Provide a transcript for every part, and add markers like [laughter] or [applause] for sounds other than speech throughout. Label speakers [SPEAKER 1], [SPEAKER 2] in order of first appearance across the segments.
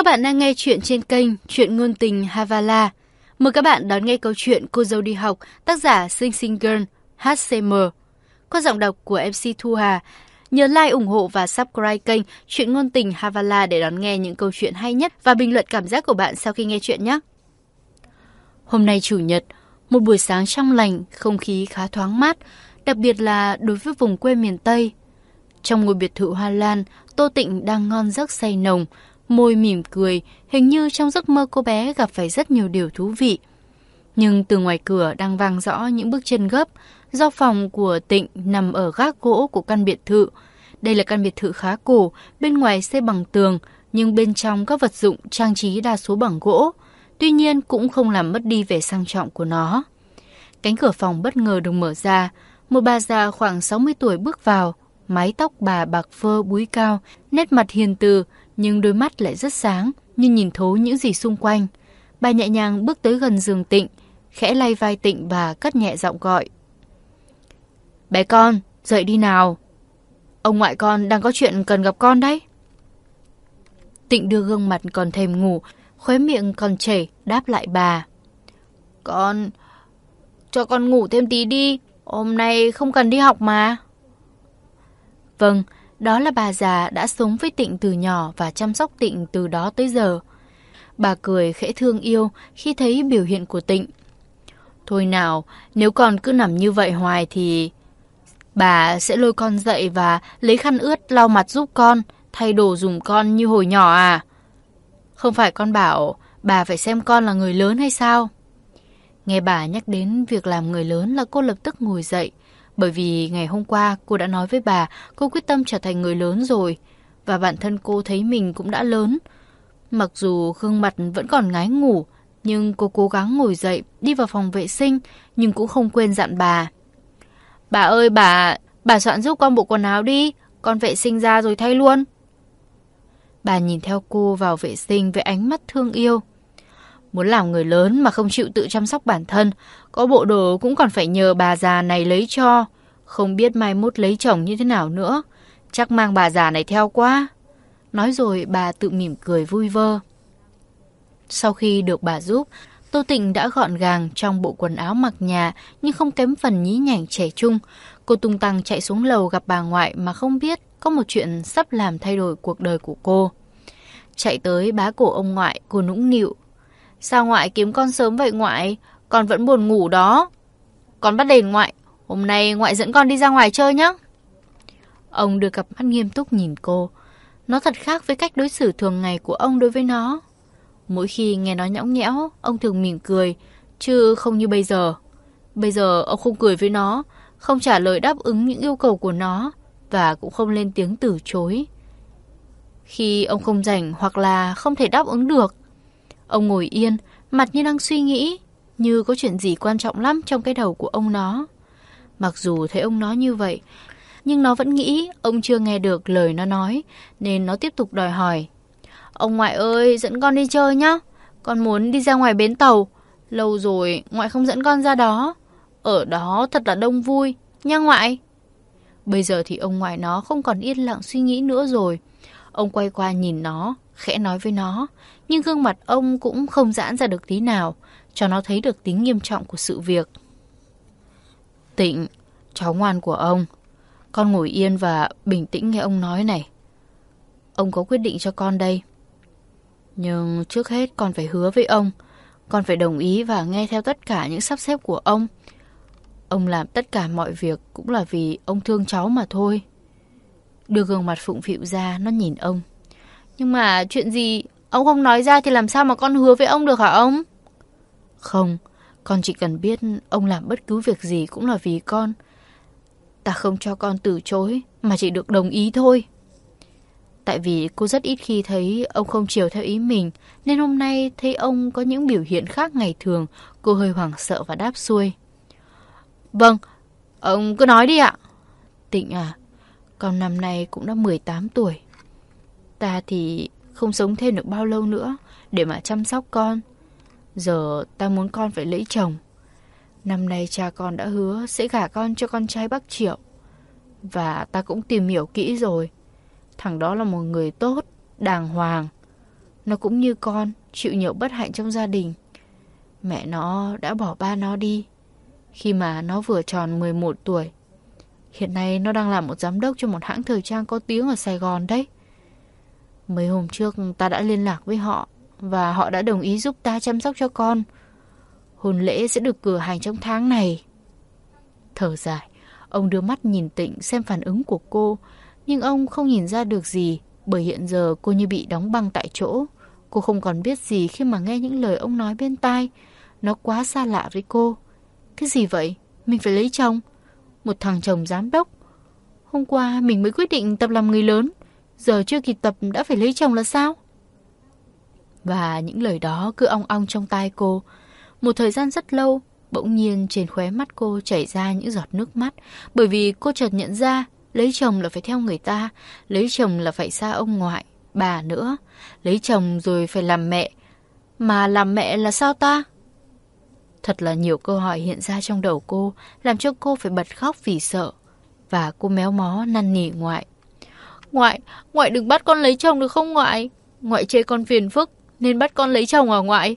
[SPEAKER 1] Các bạn đang nghe chuyện trên kênh Chuyện Ngôn Tình Havala. Mời các bạn đón nghe câu chuyện Cô dâu đi học, tác giả Sinh Sinh Girl, HCM. Qua giọng đọc của MC Thu Hà. Nhớ like, ủng hộ và subscribe kênh Chuyện Ngôn Tình Havala để đón nghe những câu chuyện hay nhất và bình luận cảm giác của bạn sau khi nghe chuyện nhé. Hôm nay Chủ nhật, một buổi sáng trong lành, không khí khá thoáng mát, đặc biệt là đối với vùng quê miền Tây. Trong ngôi biệt thự Hoa Lan, Tô Tịnh đang ngon giấc say nồng, môi mỉm cười, hình như trong giấc mơ cô bé gặp phải rất nhiều điều thú vị. Nhưng từ ngoài cửa đang vang rõ những bước chân gấp, do phòng của Tịnh nằm ở gác gỗ của căn biệt thự. Đây là căn biệt thự khá cổ, bên ngoài xây bằng tường, nhưng bên trong các vật dụng trang trí đa số bằng gỗ. Tuy nhiên cũng không làm mất đi vẻ sang trọng của nó. Cánh cửa phòng bất ngờ được mở ra, một bà già khoảng 60 tuổi bước vào, mái tóc bà bạc phơ búi cao, nét mặt hiền từ, nhưng đôi mắt lại rất sáng, như nhìn thấu những gì xung quanh. Bà nhẹ nhàng bước tới gần giường Tịnh, khẽ lay vai Tịnh và cất nhẹ giọng gọi. Bé con, dậy đi nào. Ông ngoại con đang có chuyện cần gặp con đấy. Tịnh đưa gương mặt còn thèm ngủ, khóe miệng còn chảy, đáp lại bà. Con, cho con ngủ thêm tí đi, hôm nay không cần đi học mà. Vâng, đó là bà già đã sống với Tịnh từ nhỏ và chăm sóc Tịnh từ đó tới giờ. Bà cười khẽ thương yêu khi thấy biểu hiện của Tịnh. Thôi nào, nếu con cứ nằm như vậy hoài thì... Bà sẽ lôi con dậy và lấy khăn ướt lau mặt giúp con, thay đồ dùng con như hồi nhỏ à? Không phải con bảo bà phải xem con là người lớn hay sao? Nghe bà nhắc đến việc làm người lớn là cô lập tức ngồi dậy, bởi vì ngày hôm qua cô đã nói với bà cô quyết tâm trở thành người lớn rồi. Và bản thân cô thấy mình cũng đã lớn. Mặc dù gương mặt vẫn còn ngái ngủ, nhưng cô cố gắng ngồi dậy, đi vào phòng vệ sinh, nhưng cũng không quên dặn bà. Bà ơi bà, bà soạn giúp con bộ quần áo đi, con vệ sinh ra rồi thay luôn. Bà nhìn theo cô vào vệ sinh với ánh mắt thương yêu. Muốn làm người lớn mà không chịu tự chăm sóc bản thân, có bộ đồ cũng còn phải nhờ bà già này lấy cho. Không biết mai mốt lấy chồng như thế nào nữa. Chắc mang bà già này theo quá. Nói rồi bà tự mỉm cười vui vơ. Sau khi được bà giúp, Tô Tịnh đã gọn gàng trong bộ quần áo mặc nhà nhưng không kém phần nhí nhảnh trẻ trung. Cô tung tăng chạy xuống lầu gặp bà ngoại mà không biết có một chuyện sắp làm thay đổi cuộc đời của cô. Chạy tới bá cổ ông ngoại, cô nũng nịu. Sao ngoại kiếm con sớm vậy ngoại? Con vẫn buồn ngủ đó. Con bắt đền ngoại. Hôm nay ngoại dẫn con đi ra ngoài chơi nhé. Ông đưa cặp mắt nghiêm túc nhìn cô. Nó thật khác với cách đối xử thường ngày của ông đối với nó. Mỗi khi nghe nó nhõng nhẽo, ông thường mỉm cười, chứ không như bây giờ. Bây giờ ông không cười với nó, không trả lời đáp ứng những yêu cầu của nó và cũng không lên tiếng từ chối. Khi ông không rảnh hoặc là không thể đáp ứng được, ông ngồi yên, mặt như đang suy nghĩ, như có chuyện gì quan trọng lắm trong cái đầu của ông nó. Mặc dù thấy ông nó như vậy, nhưng nó vẫn nghĩ ông chưa nghe được lời nó nói, nên nó tiếp tục đòi hỏi. Ông ngoại ơi, dẫn con đi chơi nhá. Con muốn đi ra ngoài bến tàu. Lâu rồi, ngoại không dẫn con ra đó. Ở đó thật là đông vui, nha ngoại. Bây giờ thì ông ngoại nó không còn yên lặng suy nghĩ nữa rồi. Ông quay qua nhìn nó, khẽ nói với nó, nhưng gương mặt ông cũng không giãn ra được tí nào, cho nó thấy được tính nghiêm trọng của sự việc. Tịnh, cháu ngoan của ông, con ngồi yên và bình tĩnh nghe ông nói này. Ông có quyết định cho con đây. Nhưng trước hết con phải hứa với ông, con phải đồng ý và nghe theo tất cả những sắp xếp của ông. Ông làm tất cả mọi việc cũng là vì ông thương cháu mà thôi. Đưa gương mặt phụng phịu ra, nó nhìn ông. Nhưng mà chuyện gì ông không nói ra thì làm sao mà con hứa với ông được hả ông? Không, con chỉ cần biết ông làm bất cứ việc gì cũng là vì con. Ta không cho con từ chối, mà chỉ được đồng ý thôi. Tại vì cô rất ít khi thấy ông không chiều theo ý mình, nên hôm nay thấy ông có những biểu hiện khác ngày thường, cô hơi hoảng sợ và đáp xuôi. Vâng, ông cứ nói đi ạ. Tịnh à, con năm nay cũng đã 18 tuổi. Ta thì không sống thêm được bao lâu nữa để mà chăm sóc con. Giờ ta muốn con phải lấy chồng. Năm nay cha con đã hứa sẽ gả con cho con trai bác Triệu. Và ta cũng tìm hiểu kỹ rồi. Thằng đó là một người tốt, đàng hoàng. Nó cũng như con, chịu nhiều bất hạnh trong gia đình. Mẹ nó đã bỏ ba nó đi khi mà nó vừa tròn 11 tuổi. Hiện nay nó đang làm một giám đốc cho một hãng thời trang có tiếng ở Sài Gòn đấy. Mấy hôm trước ta đã liên lạc với họ và họ đã đồng ý giúp ta chăm sóc cho con. Hôn lễ sẽ được cử hành trong tháng này. Thở dài, ông đưa mắt nhìn tịnh xem phản ứng của cô, nhưng ông không nhìn ra được gì bởi hiện giờ cô như bị đóng băng tại chỗ. Cô không còn biết gì khi mà nghe những lời ông nói bên tai. Nó quá xa lạ với cô. Cái gì vậy? Mình phải lấy chồng. Một thằng chồng giám đốc. Hôm qua mình mới quyết định tập làm người lớn. Giờ chưa kịp tập đã phải lấy chồng là sao? Và những lời đó cứ ong ong trong tai cô. Một thời gian rất lâu, bỗng nhiên trên khóe mắt cô chảy ra những giọt nước mắt. Bởi vì cô chợt nhận ra lấy chồng là phải theo người ta, lấy chồng là phải xa ông ngoại, bà nữa. Lấy chồng rồi phải làm mẹ. Mà làm mẹ là sao ta? Thật là nhiều câu hỏi hiện ra trong đầu cô, làm cho cô phải bật khóc vì sợ. Và cô méo mó năn nỉ ngoại. Ngoại, ngoại đừng bắt con lấy chồng được không ngoại? Ngoại chê con phiền phức, nên bắt con lấy chồng à ngoại?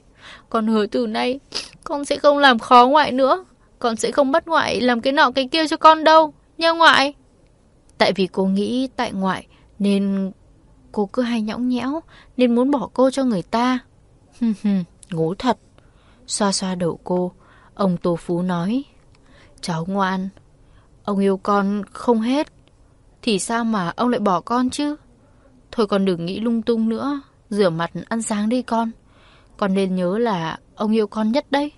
[SPEAKER 1] Con hứa từ nay, con sẽ không làm khó ngoại nữa. Con sẽ không bắt ngoại làm cái nọ cái kia cho con đâu, nha ngoại. Tại vì cô nghĩ tại ngoại, nên cô cứ hay nhõng nhẽo, nên muốn bỏ cô cho người ta. Ngố thật. Xoa xoa đầu cô, ông Tô Phú nói. Cháu ngoan, ông yêu con không hết. Thì sao mà ông lại bỏ con chứ? Thôi con đừng nghĩ lung tung nữa, rửa mặt ăn sáng đi con. Con nên nhớ là ông yêu con nhất đấy.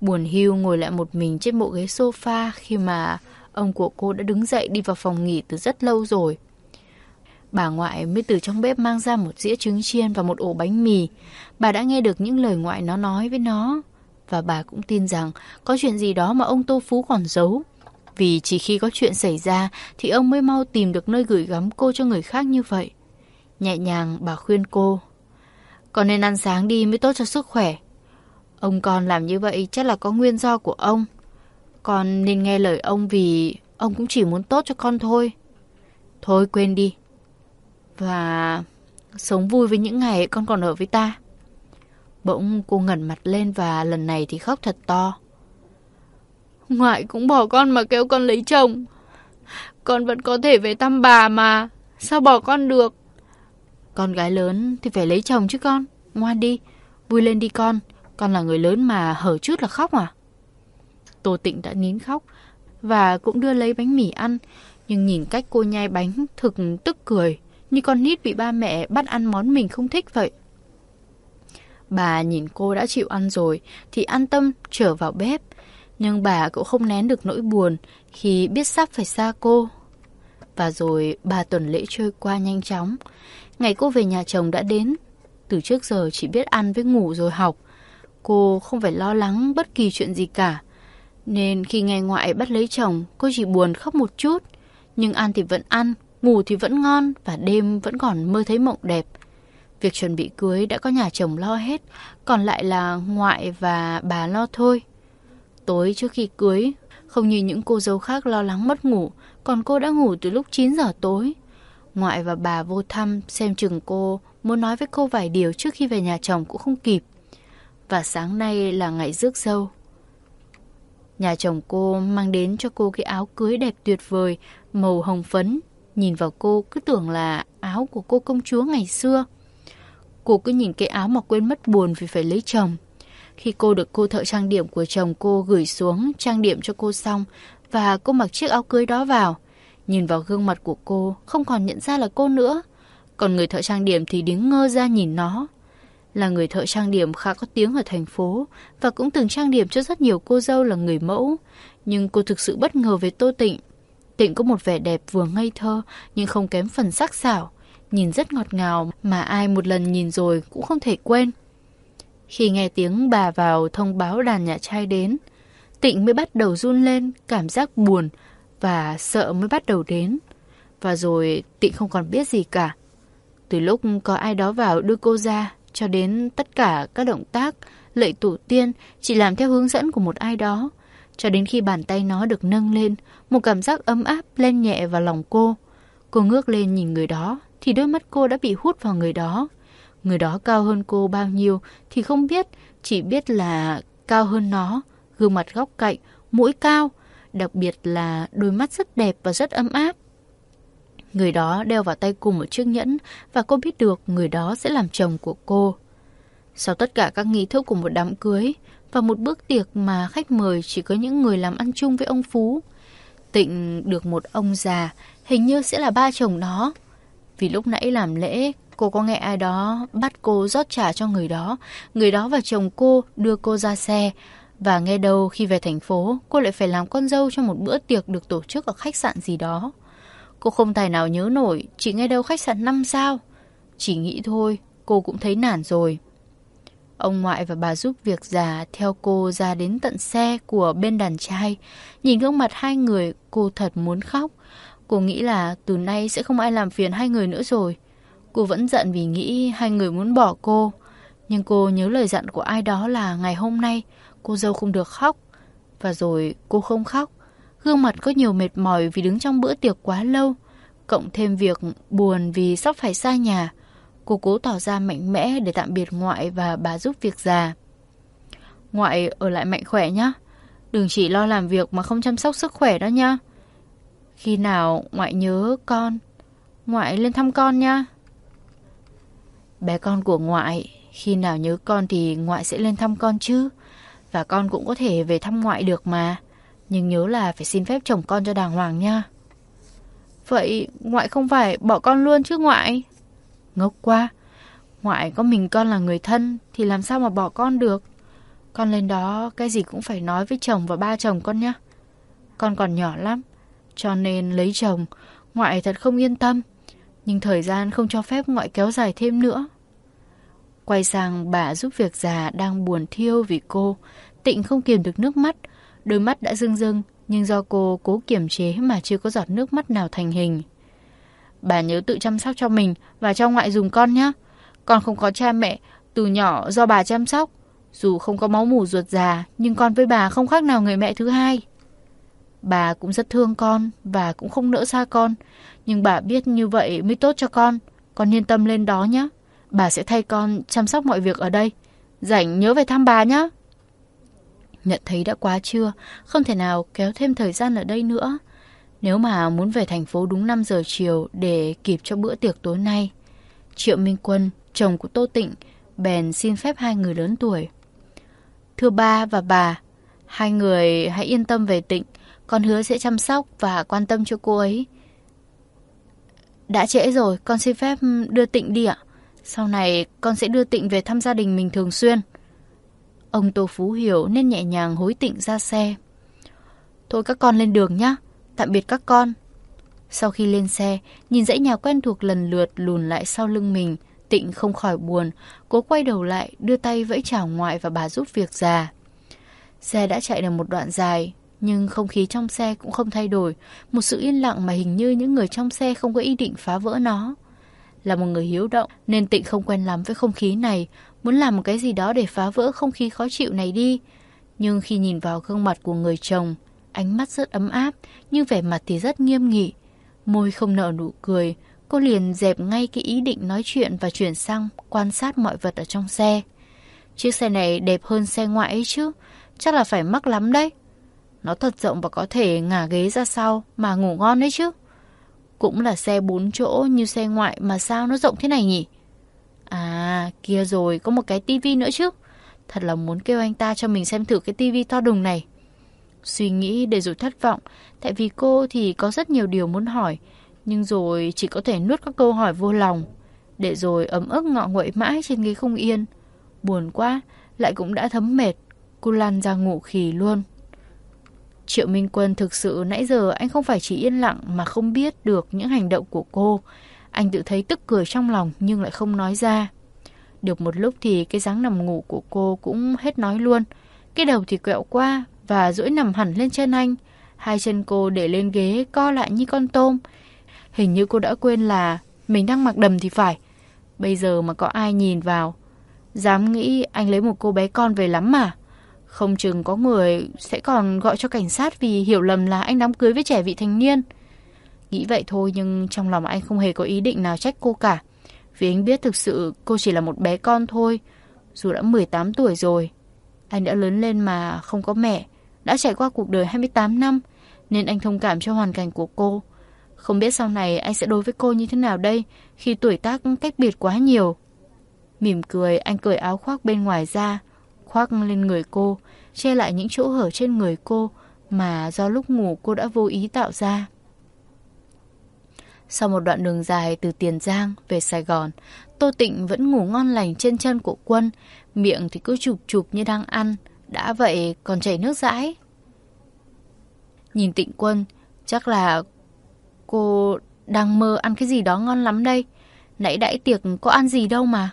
[SPEAKER 1] Buồn hiu ngồi lại một mình trên bộ ghế sofa khi mà ông của cô đã đứng dậy đi vào phòng nghỉ từ rất lâu rồi. Bà ngoại mới từ trong bếp mang ra một dĩa trứng chiên và một ổ bánh mì. Bà đã nghe được những lời ngoại nó nói với nó. Và bà cũng tin rằng có chuyện gì đó mà ông Tô Phú còn giấu. Vì chỉ khi có chuyện xảy ra thì ông mới mau tìm được nơi gửi gắm cô cho người khác như vậy. Nhẹ nhàng bà khuyên cô. Con nên ăn sáng đi mới tốt cho sức khỏe. Ông con làm như vậy chắc là có nguyên do của ông. Con nên nghe lời ông vì ông cũng chỉ muốn tốt cho con thôi. Thôi quên đi, và sống vui với những ngày con còn ở với ta. Bỗng cô ngẩn mặt lên và lần này thì khóc thật to. Ngoại cũng bỏ con mà kêu con lấy chồng. Con vẫn có thể về thăm bà mà. Sao bỏ con được? Con gái lớn thì phải lấy chồng chứ con. Ngoan đi, vui lên đi con. Con là người lớn mà hở chút là khóc à? Tô Tịnh đã nín khóc và cũng đưa lấy bánh mì ăn. Nhưng nhìn cách cô nhai bánh thực tức cười như con nít bị ba mẹ bắt ăn món mình không thích vậy. Bà nhìn cô đã chịu ăn rồi thì an tâm trở vào bếp. Nhưng bà cũng không nén được nỗi buồn khi biết sắp phải xa cô. Và rồi ba tuần lễ trôi qua nhanh chóng. Ngày cô về nhà chồng đã đến. Từ trước giờ chỉ biết ăn với ngủ rồi học. Cô không phải lo lắng bất kỳ chuyện gì cả. Nên khi nghe ngoại bắt lấy chồng, cô chỉ buồn khóc một chút. Nhưng ăn thì vẫn ăn, Ngủ thì vẫn ngon và đêm vẫn còn mơ thấy mộng đẹp. Việc chuẩn bị cưới đã có nhà chồng lo hết, còn lại là ngoại và bà lo thôi. Tối trước khi cưới, không như những cô dâu khác lo lắng mất ngủ, còn cô đã ngủ từ lúc 9 giờ tối. Ngoại và bà vô thăm xem chừng cô muốn nói với cô vài điều trước khi về nhà chồng cũng không kịp. Và sáng nay là ngày rước dâu. Nhà chồng cô mang đến cho cô cái áo cưới đẹp tuyệt vời, màu hồng phấn, Nhìn vào cô cứ tưởng là áo của cô công chúa ngày xưa. Cô cứ nhìn cái áo mà quên mất buồn vì phải lấy chồng. Khi cô được cô thợ trang điểm của chồng cô gửi xuống trang điểm cho cô xong và cô mặc chiếc áo cưới đó vào. Nhìn vào gương mặt của cô không còn nhận ra là cô nữa. Còn người thợ trang điểm thì đứng ngơ ra nhìn nó. Là người thợ trang điểm khá có tiếng ở thành phố và cũng từng trang điểm cho rất nhiều cô dâu là người mẫu. Nhưng cô thực sự bất ngờ về Tô Tịnh. Tịnh có một vẻ đẹp vừa ngây thơ nhưng không kém phần sắc sảo, nhìn rất ngọt ngào mà ai một lần nhìn rồi cũng không thể quên. Khi nghe tiếng bà vào thông báo đàn nhà trai đến, Tịnh mới bắt đầu run lên, cảm giác buồn và sợ mới bắt đầu đến. Và rồi Tịnh không còn biết gì cả. Từ lúc có ai đó vào đưa cô ra, cho đến tất cả các động tác, lệ tổ tiên chỉ làm theo hướng dẫn của một ai đó cho đến khi bàn tay nó được nâng lên, một cảm giác ấm áp lên nhẹ vào lòng cô. Cô ngước lên nhìn người đó, thì đôi mắt cô đã bị hút vào người đó. Người đó cao hơn cô bao nhiêu thì không biết, chỉ biết là cao hơn nó, gương mặt góc cạnh, mũi cao, đặc biệt là đôi mắt rất đẹp và rất ấm áp. Người đó đeo vào tay cô một chiếc nhẫn và cô biết được người đó sẽ làm chồng của cô. Sau tất cả các nghi thức của một đám cưới và một bữa tiệc mà khách mời chỉ có những người làm ăn chung với ông Phú, Tịnh được một ông già, hình như sẽ là ba chồng nó. Vì lúc nãy làm lễ, cô có nghe ai đó bắt cô rót trà cho người đó. Người đó và chồng cô đưa cô ra xe. Và nghe đâu khi về thành phố, cô lại phải làm con dâu cho một bữa tiệc được tổ chức ở khách sạn gì đó. Cô không tài nào nhớ nổi, chỉ nghe đâu khách sạn 5 sao. Chỉ nghĩ thôi, cô cũng thấy nản rồi. Ông ngoại và bà giúp việc già theo cô ra đến tận xe của bên đàn trai. Nhìn gương mặt hai người, cô thật muốn khóc. Cô nghĩ là từ nay sẽ không ai làm phiền hai người nữa rồi. Cô vẫn giận vì nghĩ hai người muốn bỏ cô. Nhưng cô nhớ lời dặn của ai đó là ngày hôm nay cô dâu không được khóc. Và rồi cô không khóc. Gương mặt có nhiều mệt mỏi vì đứng trong bữa tiệc quá lâu. Cộng thêm việc buồn vì sắp phải xa nhà. Cô cố tỏ ra mạnh mẽ để tạm biệt ngoại và bà giúp việc già. Ngoại ở lại mạnh khỏe nhá. Đừng chỉ lo làm việc mà không chăm sóc sức khỏe đó nhá. Khi nào ngoại nhớ con, ngoại lên thăm con nha. Bé con của ngoại, khi nào nhớ con thì ngoại sẽ lên thăm con chứ. Và con cũng có thể về thăm ngoại được mà. Nhưng nhớ là phải xin phép chồng con cho đàng hoàng nha. Vậy ngoại không phải bỏ con luôn chứ ngoại? Ngốc quá. Ngoại có mình con là người thân thì làm sao mà bỏ con được. Con lên đó cái gì cũng phải nói với chồng và ba chồng con nhé. Con còn nhỏ lắm. Cho nên lấy chồng, ngoại thật không yên tâm. Nhưng thời gian không cho phép ngoại kéo dài thêm nữa. Quay sang bà giúp việc già đang buồn thiêu vì cô. Tịnh không kiềm được nước mắt. Đôi mắt đã rưng rưng, nhưng do cô cố kiềm chế mà chưa có giọt nước mắt nào thành hình. Bà nhớ tự chăm sóc cho mình và cho ngoại dùng con nhé. Con không có cha mẹ, từ nhỏ do bà chăm sóc. Dù không có máu mủ ruột già, nhưng con với bà không khác nào người mẹ thứ hai. Bà cũng rất thương con và cũng không nỡ xa con. Nhưng bà biết như vậy mới tốt cho con. Con yên tâm lên đó nhé. Bà sẽ thay con chăm sóc mọi việc ở đây. Rảnh nhớ về thăm bà nhé. Nhận thấy đã quá trưa, không thể nào kéo thêm thời gian ở đây nữa. Nếu mà muốn về thành phố đúng 5 giờ chiều để kịp cho bữa tiệc tối nay. Triệu Minh Quân, chồng của Tô Tịnh, bèn xin phép hai người lớn tuổi. Thưa ba và bà, hai người hãy yên tâm về Tịnh, con hứa sẽ chăm sóc và quan tâm cho cô ấy. Đã trễ rồi, con xin phép ừ, đưa Tịnh đi ạ. Sau này con sẽ đưa Tịnh về thăm gia đình mình thường xuyên. Ông Tô Phú hiểu nên nhẹ nhàng hối Tịnh ra xe. Thôi các con lên đường nhé. Tạm biệt các con. Sau khi lên xe, nhìn dãy nhà quen thuộc lần lượt lùn lại sau lưng mình, Tịnh không khỏi buồn, cố quay đầu lại, đưa tay vẫy chào ngoại và bà giúp việc già. Xe đã chạy được một đoạn dài, nhưng không khí trong xe cũng không thay đổi, một sự yên lặng mà hình như những người trong xe không có ý định phá vỡ nó. Là một người hiếu động nên Tịnh không quen lắm với không khí này, muốn làm một cái gì đó để phá vỡ không khí khó chịu này đi. Nhưng khi nhìn vào gương mặt của người chồng, Ánh mắt rất ấm áp, nhưng vẻ mặt thì rất nghiêm nghị. Môi không nở nụ cười, cô liền dẹp ngay cái ý định nói chuyện và chuyển sang quan sát mọi vật ở trong xe. Chiếc xe này đẹp hơn xe ngoại ấy chứ, chắc là phải mắc lắm đấy. Nó thật rộng và có thể ngả ghế ra sau mà ngủ ngon đấy chứ. Cũng là xe bốn chỗ như xe ngoại mà sao nó rộng thế này nhỉ? À, kia rồi, có một cái tivi nữa chứ. Thật là muốn kêu anh ta cho mình xem thử cái tivi to đùng này. Suy nghĩ để rồi thất vọng, tại vì cô thì có rất nhiều điều muốn hỏi, nhưng rồi chỉ có thể nuốt các câu hỏi vô lòng. Để rồi ấm ức ngọ nguậy mãi trên ghế không yên. Buồn quá, lại cũng đã thấm mệt, cô lăn ra ngủ khì luôn. Triệu Minh Quân thực sự nãy giờ anh không phải chỉ yên lặng mà không biết được những hành động của cô. Anh tự thấy tức cười trong lòng nhưng lại không nói ra. Được một lúc thì cái dáng nằm ngủ của cô cũng hết nói luôn. Cái đầu thì quẹo qua và duỗi nằm hẳn lên chân anh. Hai chân cô để lên ghế co lại như con tôm. Hình như cô đã quên là mình đang mặc đầm thì phải. Bây giờ mà có ai nhìn vào, dám nghĩ anh lấy một cô bé con về lắm mà. Không chừng có người sẽ còn gọi cho cảnh sát vì hiểu lầm là anh đám cưới với trẻ vị thành niên. Nghĩ vậy thôi nhưng trong lòng anh không hề có ý định nào trách cô cả. Vì anh biết thực sự cô chỉ là một bé con thôi. Dù đã 18 tuổi rồi. Anh đã lớn lên mà không có mẹ. Đã trải qua cuộc đời 28 năm. Nên anh thông cảm cho hoàn cảnh của cô. Không biết sau này anh sẽ đối với cô như thế nào đây khi tuổi tác cách biệt quá nhiều. Mỉm cười, anh cởi áo khoác bên ngoài ra, khoác lên người cô, che lại những chỗ hở trên người cô mà do lúc ngủ cô đã vô ý tạo ra. Sau một đoạn đường dài từ Tiền Giang về Sài Gòn, Tô Tịnh vẫn ngủ ngon lành trên chân của Quân, miệng thì cứ chụp chụp như đang ăn, đã vậy còn chảy nước dãi. Nhìn Tịnh Quân, chắc là cô đang mơ ăn cái gì đó ngon lắm đây. Nãy đãi tiệc có ăn gì đâu mà.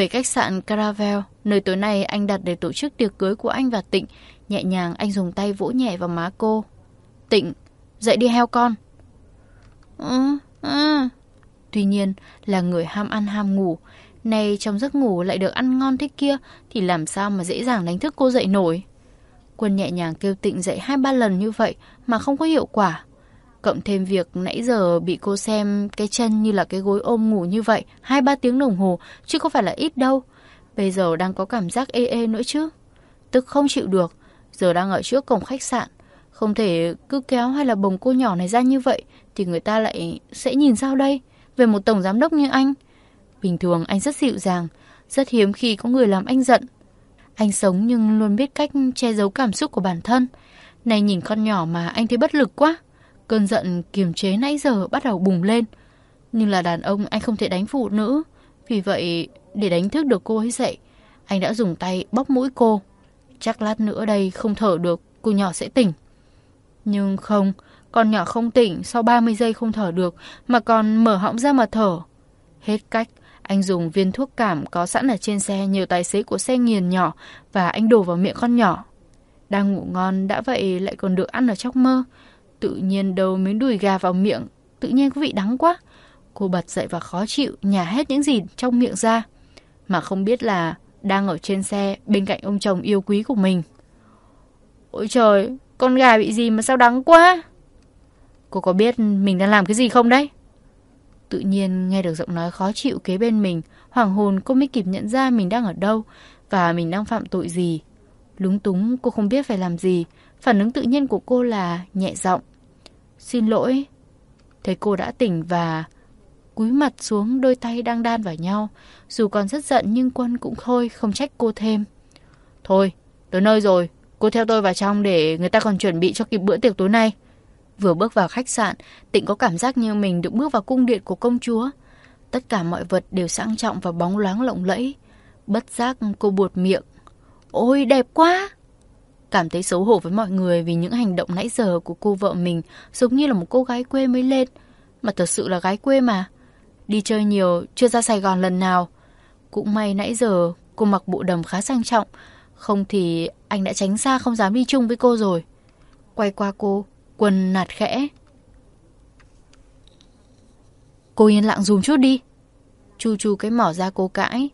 [SPEAKER 1] Về khách sạn Caravel, nơi tối nay anh đặt để tổ chức tiệc cưới của anh và Tịnh, nhẹ nhàng anh dùng tay vỗ nhẹ vào má cô. Tịnh, dậy đi heo con. Ừ, ừ. Tuy nhiên là người ham ăn ham ngủ, nay trong giấc ngủ lại được ăn ngon thế kia thì làm sao mà dễ dàng đánh thức cô dậy nổi. Quân nhẹ nhàng kêu Tịnh dậy hai ba lần như vậy mà không có hiệu quả. Cộng thêm việc nãy giờ bị cô xem cái chân như là cái gối ôm ngủ như vậy, hai ba tiếng đồng hồ, chứ không phải là ít đâu. Bây giờ đang có cảm giác ê ê nữa chứ. Tức không chịu được, giờ đang ở trước cổng khách sạn. Không thể cứ kéo hay là bồng cô nhỏ này ra như vậy, thì người ta lại sẽ nhìn sao đây? Về một tổng giám đốc như anh. Bình thường anh rất dịu dàng, rất hiếm khi có người làm anh giận. Anh sống nhưng luôn biết cách che giấu cảm xúc của bản thân. Này nhìn con nhỏ mà anh thấy bất lực quá. Cơn giận kiềm chế nãy giờ bắt đầu bùng lên. Nhưng là đàn ông anh không thể đánh phụ nữ. Vì vậy, để đánh thức được cô ấy dậy, anh đã dùng tay bóp mũi cô. Chắc lát nữa đây không thở được, cô nhỏ sẽ tỉnh. Nhưng không, con nhỏ không tỉnh, sau 30 giây không thở được, mà còn mở họng ra mà thở. Hết cách, anh dùng viên thuốc cảm có sẵn ở trên xe nhờ tài xế của xe nghiền nhỏ và anh đổ vào miệng con nhỏ. Đang ngủ ngon đã vậy lại còn được ăn ở trong mơ. Tự nhiên đầu miếng đùi gà vào miệng, tự nhiên có vị đắng quá. Cô bật dậy và khó chịu, nhả hết những gì trong miệng ra. Mà không biết là đang ở trên xe bên cạnh ông chồng yêu quý của mình. Ôi trời, con gà bị gì mà sao đắng quá? Cô có biết mình đang làm cái gì không đấy? Tự nhiên nghe được giọng nói khó chịu kế bên mình, hoàng hồn cô mới kịp nhận ra mình đang ở đâu và mình đang phạm tội gì. Lúng túng cô không biết phải làm gì, phản ứng tự nhiên của cô là nhẹ giọng. Xin lỗi. Thấy cô đã tỉnh và cúi mặt xuống đôi tay đang đan vào nhau. Dù còn rất giận nhưng quân cũng thôi, không trách cô thêm. Thôi, tới nơi rồi, cô theo tôi vào trong để người ta còn chuẩn bị cho kịp bữa tiệc tối nay. Vừa bước vào khách sạn, Tịnh có cảm giác như mình được bước vào cung điện của công chúa. Tất cả mọi vật đều sang trọng và bóng loáng lộng lẫy. Bất giác cô buột miệng. Ôi đẹp quá! Cảm thấy xấu hổ với mọi người vì những hành động nãy giờ của cô vợ mình giống như là một cô gái quê mới lên. Mà thật sự là gái quê mà. Đi chơi nhiều, chưa ra Sài Gòn lần nào. Cũng may nãy giờ cô mặc bộ đầm khá sang trọng. Không thì anh đã tránh xa không dám đi chung với cô rồi. Quay qua cô, quần nạt khẽ. Cô yên lặng dùm chút đi. Chu chu cái mỏ ra cô cãi.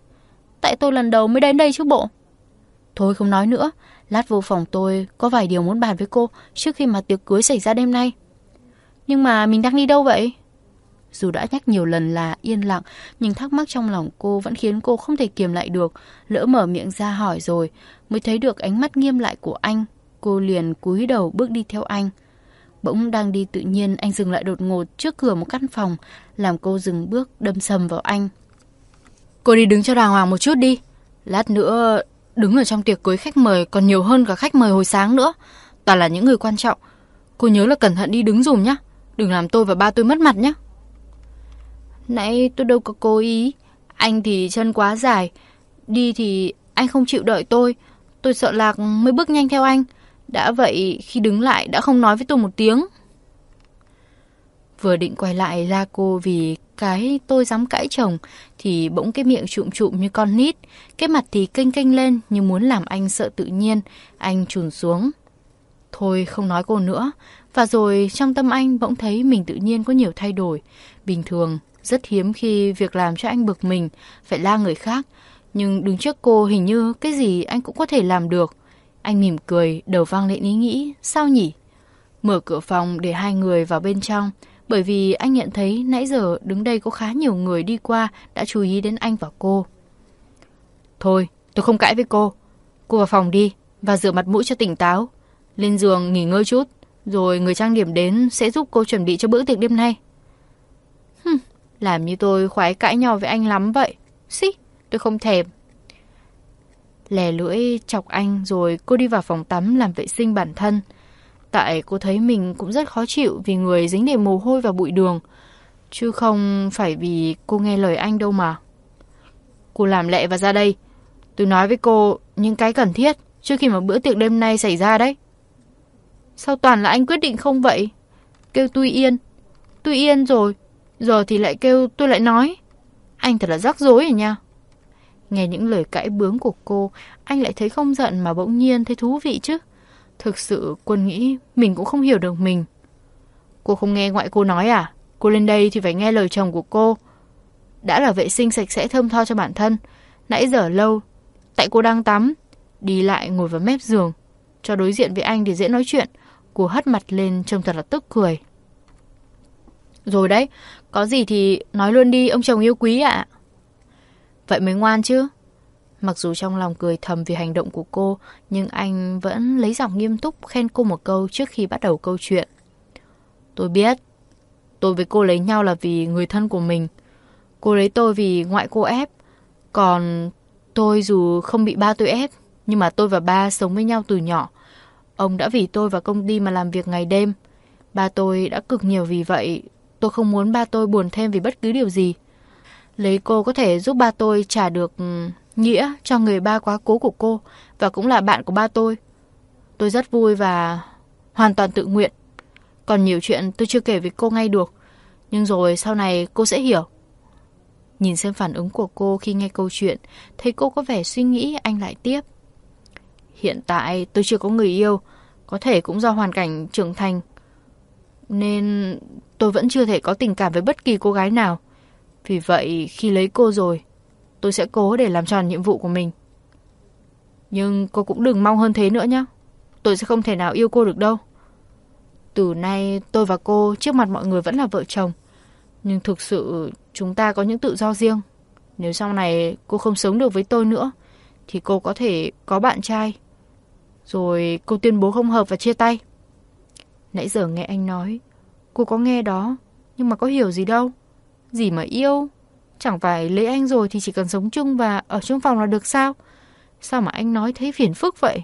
[SPEAKER 1] Tại tôi lần đầu mới đến đây chứ bộ. Thôi không nói nữa. Lát vô phòng tôi có vài điều muốn bàn với cô trước khi mà tiệc cưới xảy ra đêm nay. Nhưng mà mình đang đi đâu vậy? Dù đã nhắc nhiều lần là yên lặng, nhưng thắc mắc trong lòng cô vẫn khiến cô không thể kiềm lại được. Lỡ mở miệng ra hỏi rồi, mới thấy được ánh mắt nghiêm lại của anh. Cô liền cúi đầu bước đi theo anh. Bỗng đang đi tự nhiên anh dừng lại đột ngột trước cửa một căn phòng, làm cô dừng bước đâm sầm vào anh. Cô đi đứng cho đàng hoàng một chút đi. Lát nữa đứng ở trong tiệc cưới khách mời còn nhiều hơn cả khách mời hồi sáng nữa. Toàn là những người quan trọng. Cô nhớ là cẩn thận đi đứng dùm nhá. Đừng làm tôi và ba tôi mất mặt nhá. Nãy tôi đâu có cố ý. Anh thì chân quá dài. Đi thì anh không chịu đợi tôi. Tôi sợ lạc mới bước nhanh theo anh. Đã vậy khi đứng lại đã không nói với tôi một tiếng. Vừa định quay lại la cô vì cái tôi dám cãi chồng thì bỗng cái miệng trụm trụm như con nít, cái mặt thì kênh kênh lên như muốn làm anh sợ tự nhiên, anh trùn xuống. Thôi không nói cô nữa, và rồi trong tâm anh bỗng thấy mình tự nhiên có nhiều thay đổi. Bình thường, rất hiếm khi việc làm cho anh bực mình, phải la người khác, nhưng đứng trước cô hình như cái gì anh cũng có thể làm được. Anh mỉm cười, đầu vang lên ý nghĩ, sao nhỉ? Mở cửa phòng để hai người vào bên trong, bởi vì anh nhận thấy nãy giờ đứng đây có khá nhiều người đi qua đã chú ý đến anh và cô. Thôi, tôi không cãi với cô. Cô vào phòng đi và rửa mặt mũi cho tỉnh táo. Lên giường nghỉ ngơi chút, rồi người trang điểm đến sẽ giúp cô chuẩn bị cho bữa tiệc đêm nay. Hừm, làm như tôi khoái cãi nhau với anh lắm vậy. Xí, tôi không thèm. Lè lưỡi chọc anh rồi cô đi vào phòng tắm làm vệ sinh bản thân. Tại cô thấy mình cũng rất khó chịu vì người dính đầy mồ hôi và bụi đường. Chứ không phải vì cô nghe lời anh đâu mà. Cô làm lẹ và ra đây. Tôi nói với cô những cái cần thiết trước khi mà bữa tiệc đêm nay xảy ra đấy. Sao toàn là anh quyết định không vậy? Kêu tôi yên. Tôi yên rồi. Giờ thì lại kêu tôi lại nói. Anh thật là rắc rối rồi nha. Nghe những lời cãi bướng của cô, anh lại thấy không giận mà bỗng nhiên thấy thú vị chứ. Thực sự quân nghĩ mình cũng không hiểu được mình. Cô không nghe ngoại cô nói à? Cô lên đây thì phải nghe lời chồng của cô. Đã là vệ sinh sạch sẽ thơm tho cho bản thân. Nãy giờ lâu, tại cô đang tắm. Đi lại ngồi vào mép giường. Cho đối diện với anh thì dễ nói chuyện. Cô hất mặt lên trông thật là tức cười. Rồi đấy, có gì thì nói luôn đi ông chồng yêu quý ạ. Vậy mới ngoan chứ. Mặc dù trong lòng cười thầm vì hành động của cô, nhưng anh vẫn lấy giọng nghiêm túc khen cô một câu trước khi bắt đầu câu chuyện. Tôi biết, tôi với cô lấy nhau là vì người thân của mình. Cô lấy tôi vì ngoại cô ép. Còn tôi dù không bị ba tôi ép, nhưng mà tôi và ba sống với nhau từ nhỏ. Ông đã vì tôi và công ty mà làm việc ngày đêm. Ba tôi đã cực nhiều vì vậy, tôi không muốn ba tôi buồn thêm vì bất cứ điều gì. Lấy cô có thể giúp ba tôi trả được nghĩa cho người ba quá cố của cô và cũng là bạn của ba tôi. Tôi rất vui và hoàn toàn tự nguyện. Còn nhiều chuyện tôi chưa kể với cô ngay được, nhưng rồi sau này cô sẽ hiểu. Nhìn xem phản ứng của cô khi nghe câu chuyện, thấy cô có vẻ suy nghĩ anh lại tiếp. Hiện tại tôi chưa có người yêu, có thể cũng do hoàn cảnh trưởng thành. Nên tôi vẫn chưa thể có tình cảm với bất kỳ cô gái nào. Vì vậy khi lấy cô rồi, tôi sẽ cố để làm tròn nhiệm vụ của mình. Nhưng cô cũng đừng mong hơn thế nữa nhé. Tôi sẽ không thể nào yêu cô được đâu. Từ nay tôi và cô trước mặt mọi người vẫn là vợ chồng. Nhưng thực sự chúng ta có những tự do riêng. Nếu sau này cô không sống được với tôi nữa, thì cô có thể có bạn trai. Rồi cô tuyên bố không hợp và chia tay. Nãy giờ nghe anh nói, cô có nghe đó, nhưng mà có hiểu gì đâu. Gì mà yêu, chẳng phải lấy anh rồi thì chỉ cần sống chung và ở chung phòng là được sao? Sao mà anh nói thấy phiền phức vậy?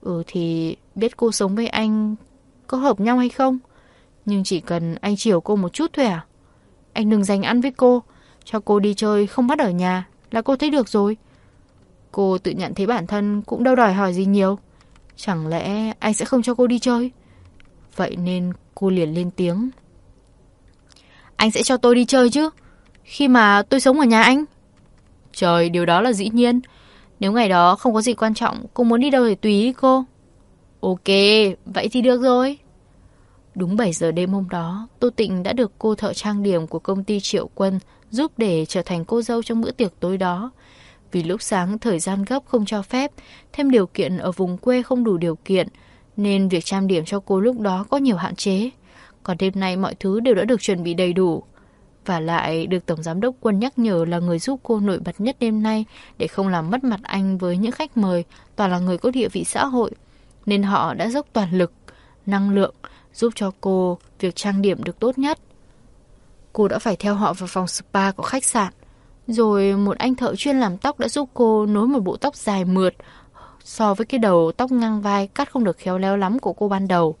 [SPEAKER 1] Ừ thì biết cô sống với anh có hợp nhau hay không? Nhưng chỉ cần anh chiều cô một chút thôi à? Anh đừng dành ăn với cô, cho cô đi chơi không bắt ở nhà là cô thấy được rồi. Cô tự nhận thấy bản thân cũng đâu đòi hỏi gì nhiều. Chẳng lẽ anh sẽ không cho cô đi chơi? Vậy nên cô liền lên tiếng. Anh sẽ cho tôi đi chơi chứ? Khi mà tôi sống ở nhà anh? Trời, điều đó là dĩ nhiên. Nếu ngày đó không có gì quan trọng, cô muốn đi đâu thì tùy ý cô. Ok, vậy thì được rồi. Đúng 7 giờ đêm hôm đó, Tô Tịnh đã được cô thợ trang điểm của công ty Triệu Quân giúp để trở thành cô dâu trong bữa tiệc tối đó. Vì lúc sáng thời gian gấp không cho phép, thêm điều kiện ở vùng quê không đủ điều kiện, nên việc trang điểm cho cô lúc đó có nhiều hạn chế. Còn đêm nay mọi thứ đều đã được chuẩn bị đầy đủ. Và lại được Tổng Giám đốc Quân nhắc nhở là người giúp cô nổi bật nhất đêm nay để không làm mất mặt anh với những khách mời, toàn là người có địa vị xã hội. Nên họ đã dốc toàn lực, năng lượng, giúp cho cô việc trang điểm được tốt nhất. Cô đã phải theo họ vào phòng spa của khách sạn. Rồi một anh thợ chuyên làm tóc đã giúp cô nối một bộ tóc dài mượt so với cái đầu tóc ngang vai cắt không được khéo léo lắm của cô ban đầu.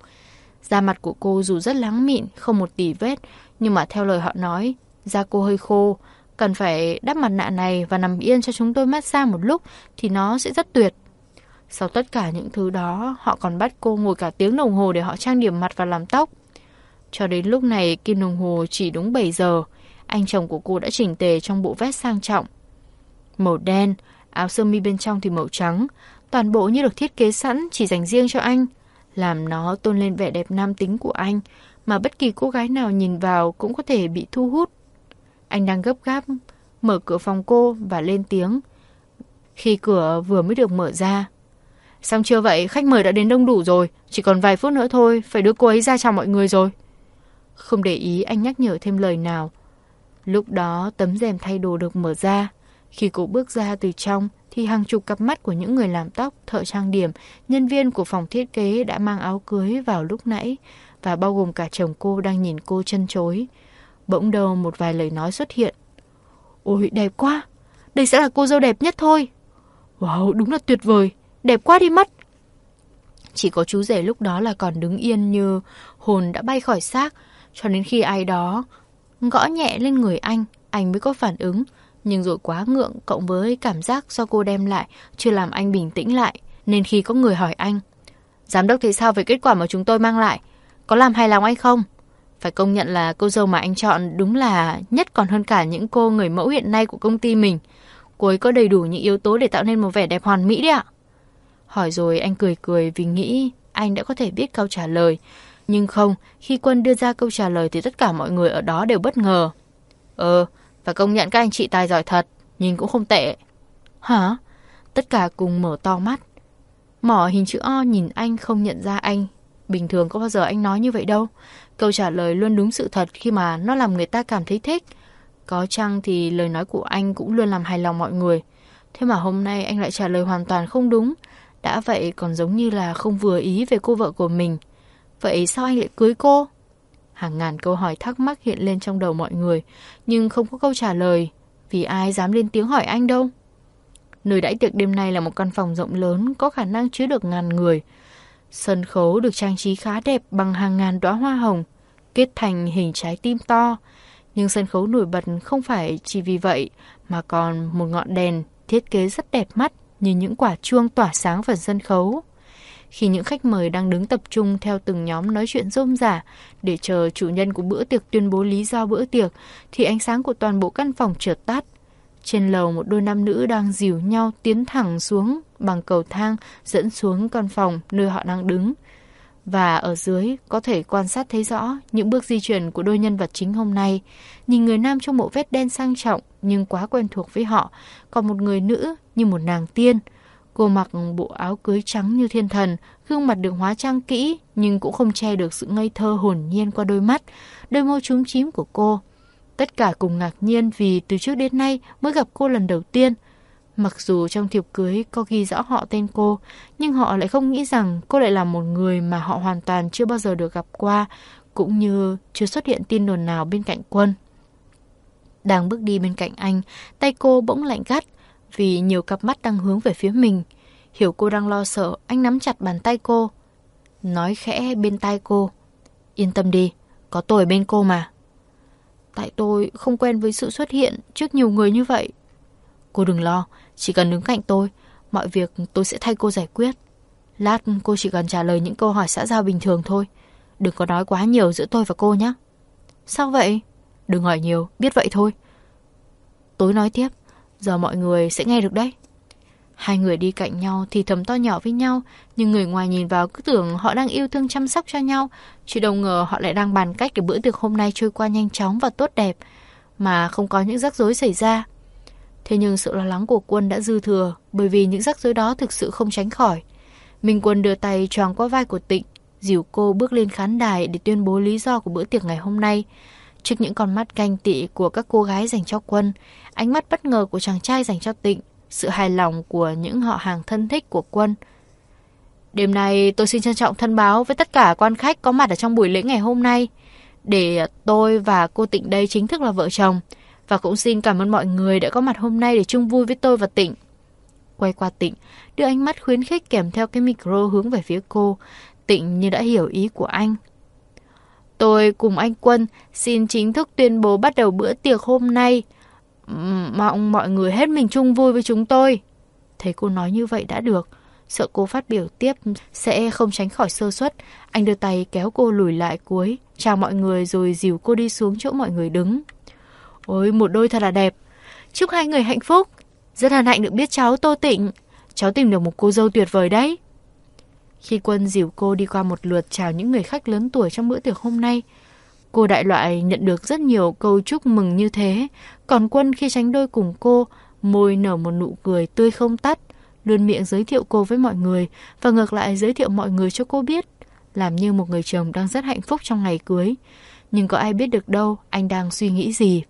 [SPEAKER 1] Da mặt của cô dù rất láng mịn, không một tỉ vết, nhưng mà theo lời họ nói, da cô hơi khô, cần phải đắp mặt nạ này và nằm yên cho chúng tôi massage một lúc thì nó sẽ rất tuyệt. Sau tất cả những thứ đó, họ còn bắt cô ngồi cả tiếng đồng hồ để họ trang điểm mặt và làm tóc. Cho đến lúc này, kim đồng hồ chỉ đúng 7 giờ, anh chồng của cô đã chỉnh tề trong bộ vest sang trọng. Màu đen, áo sơ mi bên trong thì màu trắng, toàn bộ như được thiết kế sẵn chỉ dành riêng cho anh, làm nó tôn lên vẻ đẹp nam tính của anh, mà bất kỳ cô gái nào nhìn vào cũng có thể bị thu hút. Anh đang gấp gáp, mở cửa phòng cô và lên tiếng. Khi cửa vừa mới được mở ra. Xong chưa vậy, khách mời đã đến đông đủ rồi, chỉ còn vài phút nữa thôi, phải đưa cô ấy ra chào mọi người rồi. Không để ý anh nhắc nhở thêm lời nào. Lúc đó tấm rèm thay đồ được mở ra. Khi cô bước ra từ trong thì hàng chục cặp mắt của những người làm tóc, thợ trang điểm, nhân viên của phòng thiết kế đã mang áo cưới vào lúc nãy và bao gồm cả chồng cô đang nhìn cô chân chối. Bỗng đầu một vài lời nói xuất hiện. Ôi đẹp quá, đây sẽ là cô dâu đẹp nhất thôi. Wow, đúng là tuyệt vời, đẹp quá đi mất. Chỉ có chú rể lúc đó là còn đứng yên như hồn đã bay khỏi xác, cho đến khi ai đó gõ nhẹ lên người anh, anh mới có phản ứng. Nhưng rồi quá ngượng cộng với cảm giác do cô đem lại chưa làm anh bình tĩnh lại. Nên khi có người hỏi anh, Giám đốc thấy sao về kết quả mà chúng tôi mang lại? Có làm hài lòng anh không? Phải công nhận là cô dâu mà anh chọn đúng là nhất còn hơn cả những cô người mẫu hiện nay của công ty mình. Cô ấy có đầy đủ những yếu tố để tạo nên một vẻ đẹp hoàn mỹ đấy ạ. Hỏi rồi anh cười cười vì nghĩ anh đã có thể biết câu trả lời. Nhưng không, khi Quân đưa ra câu trả lời thì tất cả mọi người ở đó đều bất ngờ. Ờ, và công nhận các anh chị tài giỏi thật, nhìn cũng không tệ. Hả? Tất cả cùng mở to mắt. Mỏ hình chữ O nhìn anh không nhận ra anh. Bình thường có bao giờ anh nói như vậy đâu. Câu trả lời luôn đúng sự thật khi mà nó làm người ta cảm thấy thích. Có chăng thì lời nói của anh cũng luôn làm hài lòng mọi người. Thế mà hôm nay anh lại trả lời hoàn toàn không đúng. Đã vậy còn giống như là không vừa ý về cô vợ của mình. Vậy sao anh lại cưới cô? Hàng ngàn câu hỏi thắc mắc hiện lên trong đầu mọi người, nhưng không có câu trả lời, vì ai dám lên tiếng hỏi anh đâu. Nơi đãi tiệc đêm nay là một căn phòng rộng lớn, có khả năng chứa được ngàn người. Sân khấu được trang trí khá đẹp bằng hàng ngàn đóa hoa hồng, kết thành hình trái tim to. Nhưng sân khấu nổi bật không phải chỉ vì vậy, mà còn một ngọn đèn thiết kế rất đẹp mắt như những quả chuông tỏa sáng phần sân khấu. Khi những khách mời đang đứng tập trung theo từng nhóm nói chuyện rôm rả để chờ chủ nhân của bữa tiệc tuyên bố lý do bữa tiệc, thì ánh sáng của toàn bộ căn phòng chợt tắt. Trên lầu một đôi nam nữ đang dìu nhau tiến thẳng xuống bằng cầu thang dẫn xuống căn phòng nơi họ đang đứng. Và ở dưới có thể quan sát thấy rõ những bước di chuyển của đôi nhân vật chính hôm nay. Nhìn người nam trong bộ vest đen sang trọng nhưng quá quen thuộc với họ, còn một người nữ như một nàng tiên. Cô mặc bộ áo cưới trắng như thiên thần, gương mặt được hóa trang kỹ nhưng cũng không che được sự ngây thơ hồn nhiên qua đôi mắt, đôi môi trúng chím của cô. Tất cả cùng ngạc nhiên vì từ trước đến nay mới gặp cô lần đầu tiên. Mặc dù trong thiệp cưới có ghi rõ họ tên cô, nhưng họ lại không nghĩ rằng cô lại là một người mà họ hoàn toàn chưa bao giờ được gặp qua, cũng như chưa xuất hiện tin đồn nào bên cạnh quân. Đang bước đi bên cạnh anh, tay cô bỗng lạnh gắt vì nhiều cặp mắt đang hướng về phía mình. Hiểu cô đang lo sợ, anh nắm chặt bàn tay cô. Nói khẽ bên tai cô. Yên tâm đi, có tôi bên cô mà. Tại tôi không quen với sự xuất hiện trước nhiều người như vậy. Cô đừng lo, chỉ cần đứng cạnh tôi, mọi việc tôi sẽ thay cô giải quyết. Lát cô chỉ cần trả lời những câu hỏi xã giao bình thường thôi. Đừng có nói quá nhiều giữa tôi và cô nhé. Sao vậy? Đừng hỏi nhiều, biết vậy thôi. Tối nói tiếp, giờ mọi người sẽ nghe được đấy. Hai người đi cạnh nhau thì thầm to nhỏ với nhau, nhưng người ngoài nhìn vào cứ tưởng họ đang yêu thương chăm sóc cho nhau, chứ đâu ngờ họ lại đang bàn cách để bữa tiệc hôm nay trôi qua nhanh chóng và tốt đẹp, mà không có những rắc rối xảy ra. Thế nhưng sự lo lắng của quân đã dư thừa, bởi vì những rắc rối đó thực sự không tránh khỏi. Minh Quân đưa tay choàng qua vai của Tịnh, dìu cô bước lên khán đài để tuyên bố lý do của bữa tiệc ngày hôm nay. Trước những con mắt canh tị của các cô gái dành cho Quân, ánh mắt bất ngờ của chàng trai dành cho Tịnh, sự hài lòng của những họ hàng thân thích của Quân. Đêm nay tôi xin trân trọng thân báo với tất cả quan khách có mặt ở trong buổi lễ ngày hôm nay, để tôi và cô Tịnh đây chính thức là vợ chồng. Và cũng xin cảm ơn mọi người đã có mặt hôm nay để chung vui với tôi và Tịnh. Quay qua Tịnh, đưa ánh mắt khuyến khích kèm theo cái micro hướng về phía cô. Tịnh như đã hiểu ý của anh. Tôi cùng anh Quân xin chính thức tuyên bố bắt đầu bữa tiệc hôm nay. Mong mọi người hết mình chung vui với chúng tôi. Thấy cô nói như vậy đã được. Sợ cô phát biểu tiếp sẽ không tránh khỏi sơ suất. Anh đưa tay kéo cô lùi lại cuối, chào mọi người rồi dìu cô đi xuống chỗ mọi người đứng. Ôi, một đôi thật là đẹp. Chúc hai người hạnh phúc. Rất hân hạnh được biết cháu Tô Tịnh. Cháu tìm được một cô dâu tuyệt vời đấy. Khi Quân dìu cô đi qua một lượt chào những người khách lớn tuổi trong bữa tiệc hôm nay, cô đại loại nhận được rất nhiều câu chúc mừng như thế. Còn Quân khi tránh đôi cùng cô, môi nở một nụ cười tươi không tắt, luôn miệng giới thiệu cô với mọi người và ngược lại giới thiệu mọi người cho cô biết, làm như một người chồng đang rất hạnh phúc trong ngày cưới. Nhưng có ai biết được đâu anh đang suy nghĩ gì.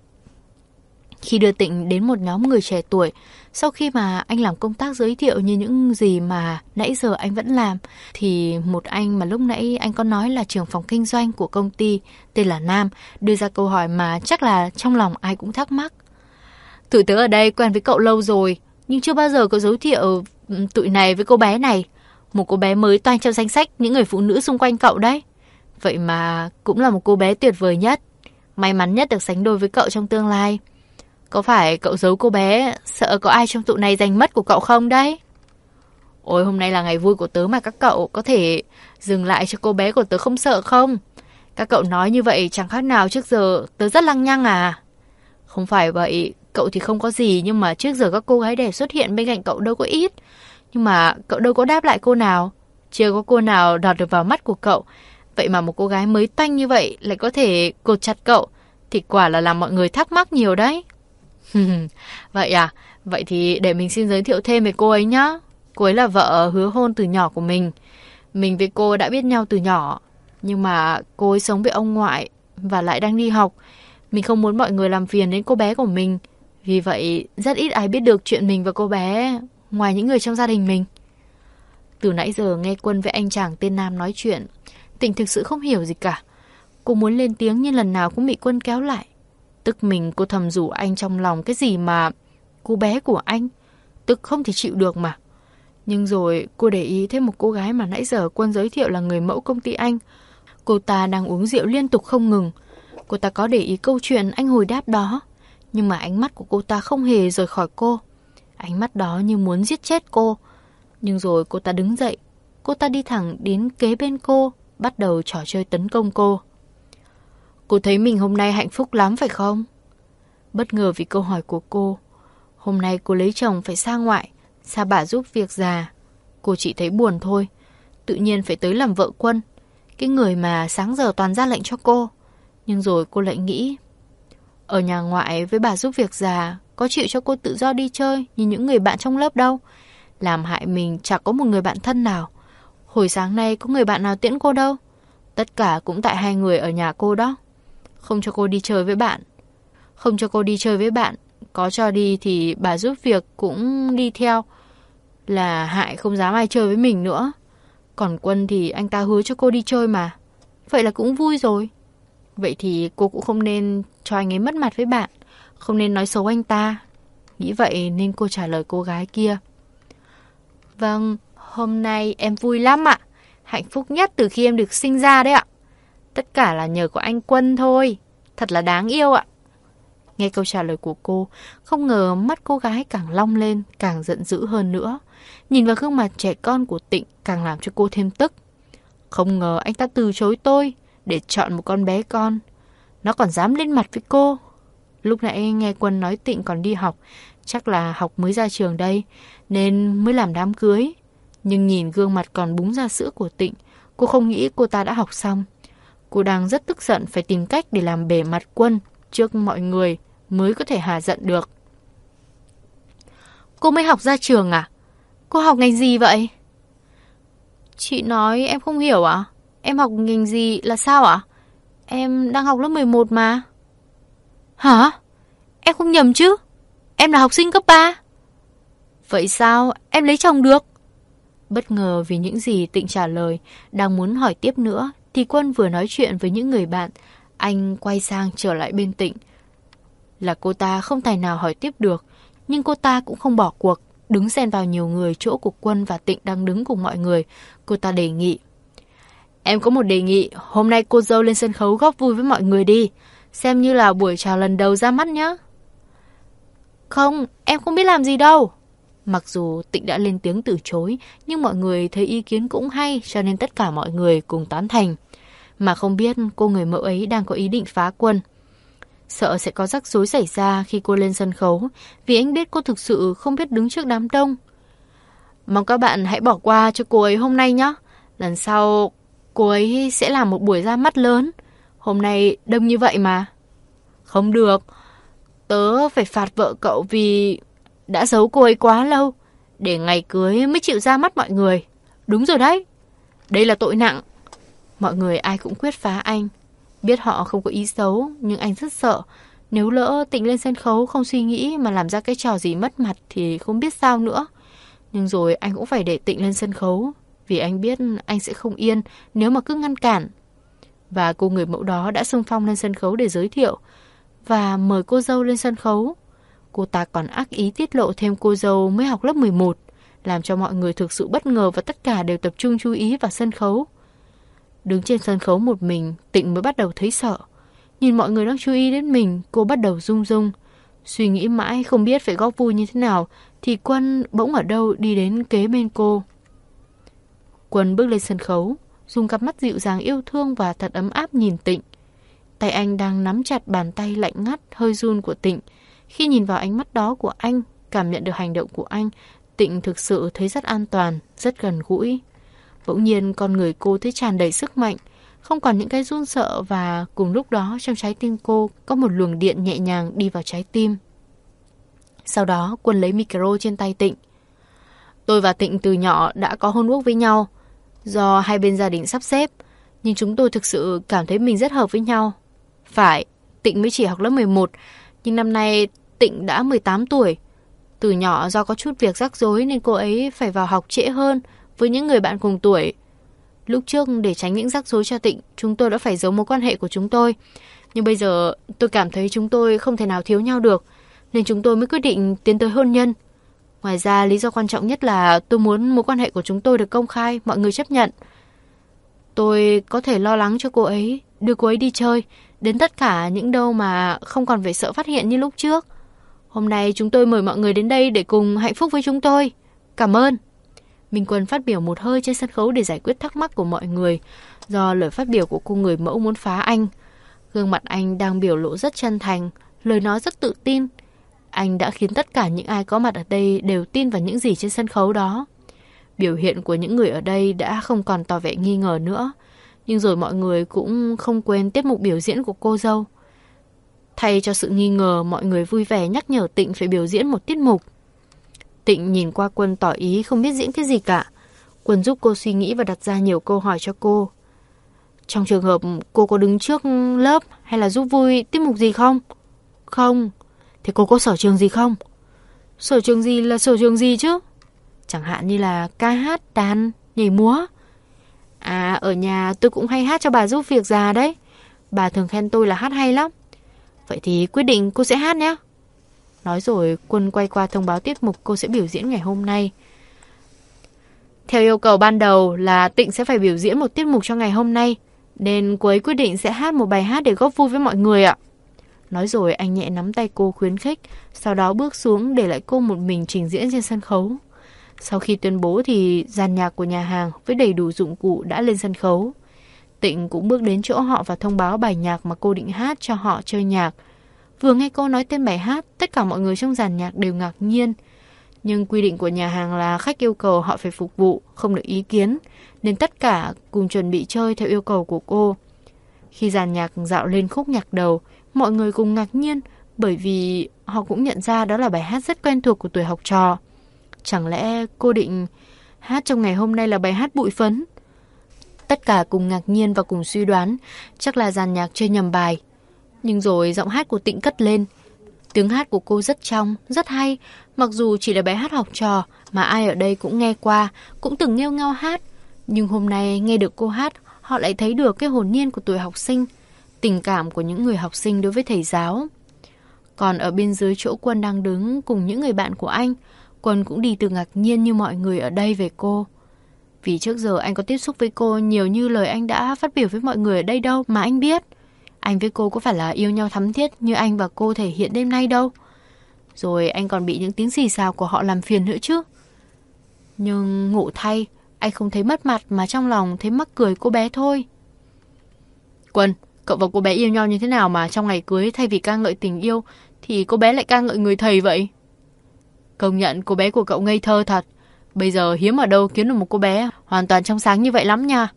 [SPEAKER 1] Khi đưa Tịnh đến một nhóm người trẻ tuổi, sau khi mà anh làm công tác giới thiệu như những gì mà nãy giờ anh vẫn làm, thì một anh mà lúc nãy anh có nói là trưởng phòng kinh doanh của công ty tên là Nam đưa ra câu hỏi mà chắc là trong lòng ai cũng thắc mắc. Tụi tớ ở đây quen với cậu lâu rồi, nhưng chưa bao giờ có giới thiệu tụi này với cô bé này. Một cô bé mới toanh trong danh sách những người phụ nữ xung quanh cậu đấy. Vậy mà cũng là một cô bé tuyệt vời nhất. May mắn nhất được sánh đôi với cậu trong tương lai. Có phải cậu giấu cô bé sợ có ai trong tụ này giành mất của cậu không đấy? Ôi hôm nay là ngày vui của tớ mà các cậu có thể dừng lại cho cô bé của tớ không sợ không? Các cậu nói như vậy chẳng khác nào trước giờ tớ rất lăng nhăng à? Không phải vậy, cậu thì không có gì nhưng mà trước giờ các cô gái đẹp xuất hiện bên cạnh cậu đâu có ít. Nhưng mà cậu đâu có đáp lại cô nào. Chưa có cô nào đọt được vào mắt của cậu. Vậy mà một cô gái mới tanh như vậy lại có thể cột chặt cậu. Thì quả là làm mọi người thắc mắc nhiều đấy. [laughs] vậy à? Vậy thì để mình xin giới thiệu thêm về cô ấy nhá. Cô ấy là vợ hứa hôn từ nhỏ của mình. Mình với cô đã biết nhau từ nhỏ. Nhưng mà cô ấy sống với ông ngoại và lại đang đi học. Mình không muốn mọi người làm phiền đến cô bé của mình. Vì vậy, rất ít ai biết được chuyện mình và cô bé ngoài những người trong gia đình mình. Từ nãy giờ nghe Quân với anh chàng tên Nam nói chuyện, Tịnh thực sự không hiểu gì cả. Cô muốn lên tiếng nhưng lần nào cũng bị Quân kéo lại. Tức mình cô thầm rủ anh trong lòng cái gì mà cô bé của anh. Tức không thể chịu được mà. Nhưng rồi cô để ý thêm một cô gái mà nãy giờ Quân giới thiệu là người mẫu công ty anh. Cô ta đang uống rượu liên tục không ngừng. Cô ta có để ý câu chuyện anh hồi đáp đó. Nhưng mà ánh mắt của cô ta không hề rời khỏi cô. Ánh mắt đó như muốn giết chết cô. Nhưng rồi cô ta đứng dậy. Cô ta đi thẳng đến kế bên cô, bắt đầu trò chơi tấn công cô. Cô thấy mình hôm nay hạnh phúc lắm phải không? Bất ngờ vì câu hỏi của cô. Hôm nay cô lấy chồng phải xa ngoại, xa bà giúp việc già. Cô chỉ thấy buồn thôi. Tự nhiên phải tới làm vợ quân. Cái người mà sáng giờ toàn ra lệnh cho cô. Nhưng rồi cô lại nghĩ Ở nhà ngoại với bà giúp việc già Có chịu cho cô tự do đi chơi Như những người bạn trong lớp đâu Làm hại mình chẳng có một người bạn thân nào Hồi sáng nay có người bạn nào tiễn cô đâu Tất cả cũng tại hai người ở nhà cô đó không cho cô đi chơi với bạn. Không cho cô đi chơi với bạn Có cho đi thì bà giúp việc cũng đi theo. Là hại không dám ai chơi với mình nữa. Còn Quân thì anh ta hứa cho cô đi chơi mà. Vậy là cũng vui rồi. Vậy thì cô cũng không nên cho anh ấy mất mặt với bạn. Không nên nói xấu anh ta. Nghĩ vậy nên cô trả lời cô gái kia. Vâng, hôm nay em vui lắm ạ. Hạnh phúc nhất từ khi em được sinh ra đấy ạ. Tất cả là nhờ của anh Quân thôi Thật là đáng yêu ạ Nghe câu trả lời của cô Không ngờ mắt cô gái càng long lên Càng giận dữ hơn nữa Nhìn vào gương mặt trẻ con của Tịnh Càng làm cho cô thêm tức Không ngờ anh ta từ chối tôi để chọn một con bé con. Nó còn dám lên mặt với cô. Lúc nãy nghe Quân nói Tịnh còn đi học, chắc là học mới ra trường đây, nên mới làm đám cưới. Nhưng nhìn gương mặt còn búng ra sữa của Tịnh, cô không nghĩ cô ta đã học xong. Cô đang rất tức giận phải tìm cách để làm bể mặt Quân trước mọi người mới có thể hà giận được. Cô mới học ra trường à? Cô học ngành gì vậy? Chị nói em không hiểu à? Em học ngành gì là sao ạ? Em đang học lớp 11 mà. Hả? Em không nhầm chứ? Em là học sinh cấp 3. Vậy sao em lấy chồng được? Bất ngờ vì những gì Tịnh trả lời, đang muốn hỏi tiếp nữa, thì Quân vừa nói chuyện với những người bạn. Anh quay sang trở lại bên Tịnh. Là cô ta không tài nào hỏi tiếp được, nhưng cô ta cũng không bỏ cuộc, đứng xen vào nhiều người chỗ của Quân và Tịnh đang đứng cùng mọi người. Cô ta đề nghị. Em có một đề nghị, hôm nay cô dâu lên sân khấu góp vui với mọi người đi. Xem như là buổi chào lần đầu ra mắt nhá. Không, em không biết làm gì đâu. Mặc dù Tịnh đã lên tiếng từ chối, nhưng mọi người thấy ý kiến cũng hay cho nên tất cả mọi người cùng tán thành. Mà không biết cô người mẫu ấy đang có ý định phá quân. Sợ sẽ có rắc rối xảy ra khi cô lên sân khấu, vì anh biết cô thực sự không biết đứng trước đám đông. Mong các bạn hãy bỏ qua cho cô ấy hôm nay nhé. Lần sau Cô ấy sẽ làm một buổi ra mắt lớn. Hôm nay đông như vậy mà. Không được. Tớ phải phạt vợ cậu vì đã giấu cô ấy quá lâu. Để ngày cưới mới chịu ra mắt mọi người. Đúng rồi đấy. Đây là tội nặng. Mọi người ai cũng quyết phá anh. Biết họ không có ý xấu, nhưng anh rất sợ. Nếu lỡ Tịnh lên sân khấu không suy nghĩ mà làm ra cái trò gì mất mặt thì không biết sao nữa. Nhưng rồi anh cũng phải để Tịnh lên sân khấu, vì anh biết anh sẽ không yên nếu mà cứ ngăn cản. Và cô người mẫu đó đã xung phong lên sân khấu để giới thiệu và mời cô dâu lên sân khấu. Cô ta còn ác ý tiết lộ thêm cô dâu mới học lớp 11, làm cho mọi người thực sự bất ngờ và tất cả đều tập trung chú ý vào sân khấu. Đứng trên sân khấu một mình, Tịnh mới bắt đầu thấy sợ. Nhìn mọi người đang chú ý đến mình, cô bắt đầu rung rung. Suy nghĩ mãi không biết phải góp vui như thế nào, thì Quân bỗng ở đâu đi đến kế bên cô. Quân bước lên sân khấu, dùng cặp mắt dịu dàng yêu thương và thật ấm áp nhìn Tịnh. Tay anh đang nắm chặt bàn tay lạnh ngắt, hơi run của Tịnh. Khi nhìn vào ánh mắt đó của anh, cảm nhận được hành động của anh, Tịnh thực sự thấy rất an toàn, rất gần gũi. Bỗng nhiên con người cô thấy tràn đầy sức mạnh, không còn những cái run sợ và cùng lúc đó trong trái tim cô có một luồng điện nhẹ nhàng đi vào trái tim. Sau đó Quân lấy micro trên tay Tịnh. Tôi và Tịnh từ nhỏ đã có hôn ước với nhau do hai bên gia đình sắp xếp, nhưng chúng tôi thực sự cảm thấy mình rất hợp với nhau. Phải, Tịnh mới chỉ học lớp 11, nhưng năm nay Tịnh đã 18 tuổi. Từ nhỏ do có chút việc rắc rối nên cô ấy phải vào học trễ hơn với những người bạn cùng tuổi. Lúc trước để tránh những rắc rối cho Tịnh, chúng tôi đã phải giấu mối quan hệ của chúng tôi. Nhưng bây giờ tôi cảm thấy chúng tôi không thể nào thiếu nhau được, nên chúng tôi mới quyết định tiến tới hôn nhân. Ngoài ra, lý do quan trọng nhất là tôi muốn mối quan hệ của chúng tôi được công khai, mọi người chấp nhận. Tôi có thể lo lắng cho cô ấy, đưa cô ấy đi chơi, đến tất cả những đâu mà không còn phải sợ phát hiện như lúc trước. Hôm nay chúng tôi mời mọi người đến đây để cùng hạnh phúc với chúng tôi. Cảm ơn. Minh Quân phát biểu một hơi trên sân khấu để giải quyết thắc mắc của mọi người do lời phát biểu của cô người mẫu muốn phá anh. Gương mặt anh đang biểu lộ rất chân thành, lời nói rất tự tin. Anh đã khiến tất cả những ai có mặt ở đây đều tin vào những gì trên sân khấu đó. Biểu hiện của những người ở đây đã không còn tỏ vẻ nghi ngờ nữa. Nhưng rồi mọi người cũng không quên tiết mục biểu diễn của cô dâu. Thay cho sự nghi ngờ, mọi người vui vẻ nhắc nhở Tịnh phải biểu diễn một tiết mục. Tịnh nhìn qua Quân tỏ ý không biết diễn cái gì cả. Quân giúp cô suy nghĩ và đặt ra nhiều câu hỏi cho cô. Trong trường hợp cô có đứng trước lớp hay là giúp vui tiết mục gì không? Không. Thế cô có sở trường gì không? Sở trường gì là sở trường gì chứ? Chẳng hạn như là ca hát, đàn, nhảy múa. À, ở nhà tôi cũng hay hát cho bà giúp việc già đấy. Bà thường khen tôi là hát hay lắm. Vậy thì quyết định cô sẽ hát nhé. Nói rồi Quân quay qua thông báo tiết mục cô sẽ biểu diễn ngày hôm nay. Theo yêu cầu ban đầu là Tịnh sẽ phải biểu diễn một tiết mục cho ngày hôm nay. Nên cô ấy quyết định sẽ hát một bài hát để góp vui với mọi người ạ. Nói rồi anh nhẹ nắm tay cô khuyến khích, sau đó bước xuống để lại cô một mình trình diễn trên sân khấu. Sau khi tuyên bố thì dàn nhạc của nhà hàng với đầy đủ dụng cụ đã lên sân khấu. Tịnh cũng bước đến chỗ họ và thông báo bài nhạc mà cô định hát cho họ chơi nhạc. Vừa nghe cô nói tên bài hát, tất cả mọi người trong dàn nhạc đều ngạc nhiên. Nhưng quy định của nhà hàng là khách yêu cầu họ phải phục vụ, không được ý kiến, nên tất cả cùng chuẩn bị chơi theo yêu cầu của cô. Khi dàn nhạc dạo lên khúc nhạc đầu, mọi người cùng ngạc nhiên bởi vì họ cũng nhận ra đó là bài hát rất quen thuộc của tuổi học trò. Chẳng lẽ cô định hát trong ngày hôm nay là bài hát bụi phấn? Tất cả cùng ngạc nhiên và cùng suy đoán, chắc là dàn nhạc chơi nhầm bài. Nhưng rồi giọng hát của Tịnh cất lên. Tiếng hát của cô rất trong, rất hay, mặc dù chỉ là bài hát học trò mà ai ở đây cũng nghe qua, cũng từng nghêu ngao hát. Nhưng hôm nay nghe được cô hát, họ lại thấy được cái hồn nhiên của tuổi học sinh, tình cảm của những người học sinh đối với thầy giáo. Còn ở bên dưới chỗ Quân đang đứng cùng những người bạn của anh, Quân cũng đi từ ngạc nhiên như mọi người ở đây về cô. Vì trước giờ anh có tiếp xúc với cô nhiều như lời anh đã phát biểu với mọi người ở đây đâu mà anh biết. Anh với cô có phải là yêu nhau thắm thiết như anh và cô thể hiện đêm nay đâu. Rồi anh còn bị những tiếng xì xào của họ làm phiền nữa chứ. Nhưng ngủ thay, anh không thấy mất mặt mà trong lòng thấy mắc cười cô bé thôi. Quân, cậu và cô bé yêu nhau như thế nào mà trong ngày cưới thay vì ca ngợi tình yêu thì cô bé lại ca ngợi người thầy vậy? Công nhận cô bé của cậu ngây thơ thật. Bây giờ hiếm ở đâu kiếm được một cô bé à? hoàn toàn trong sáng như vậy lắm nha.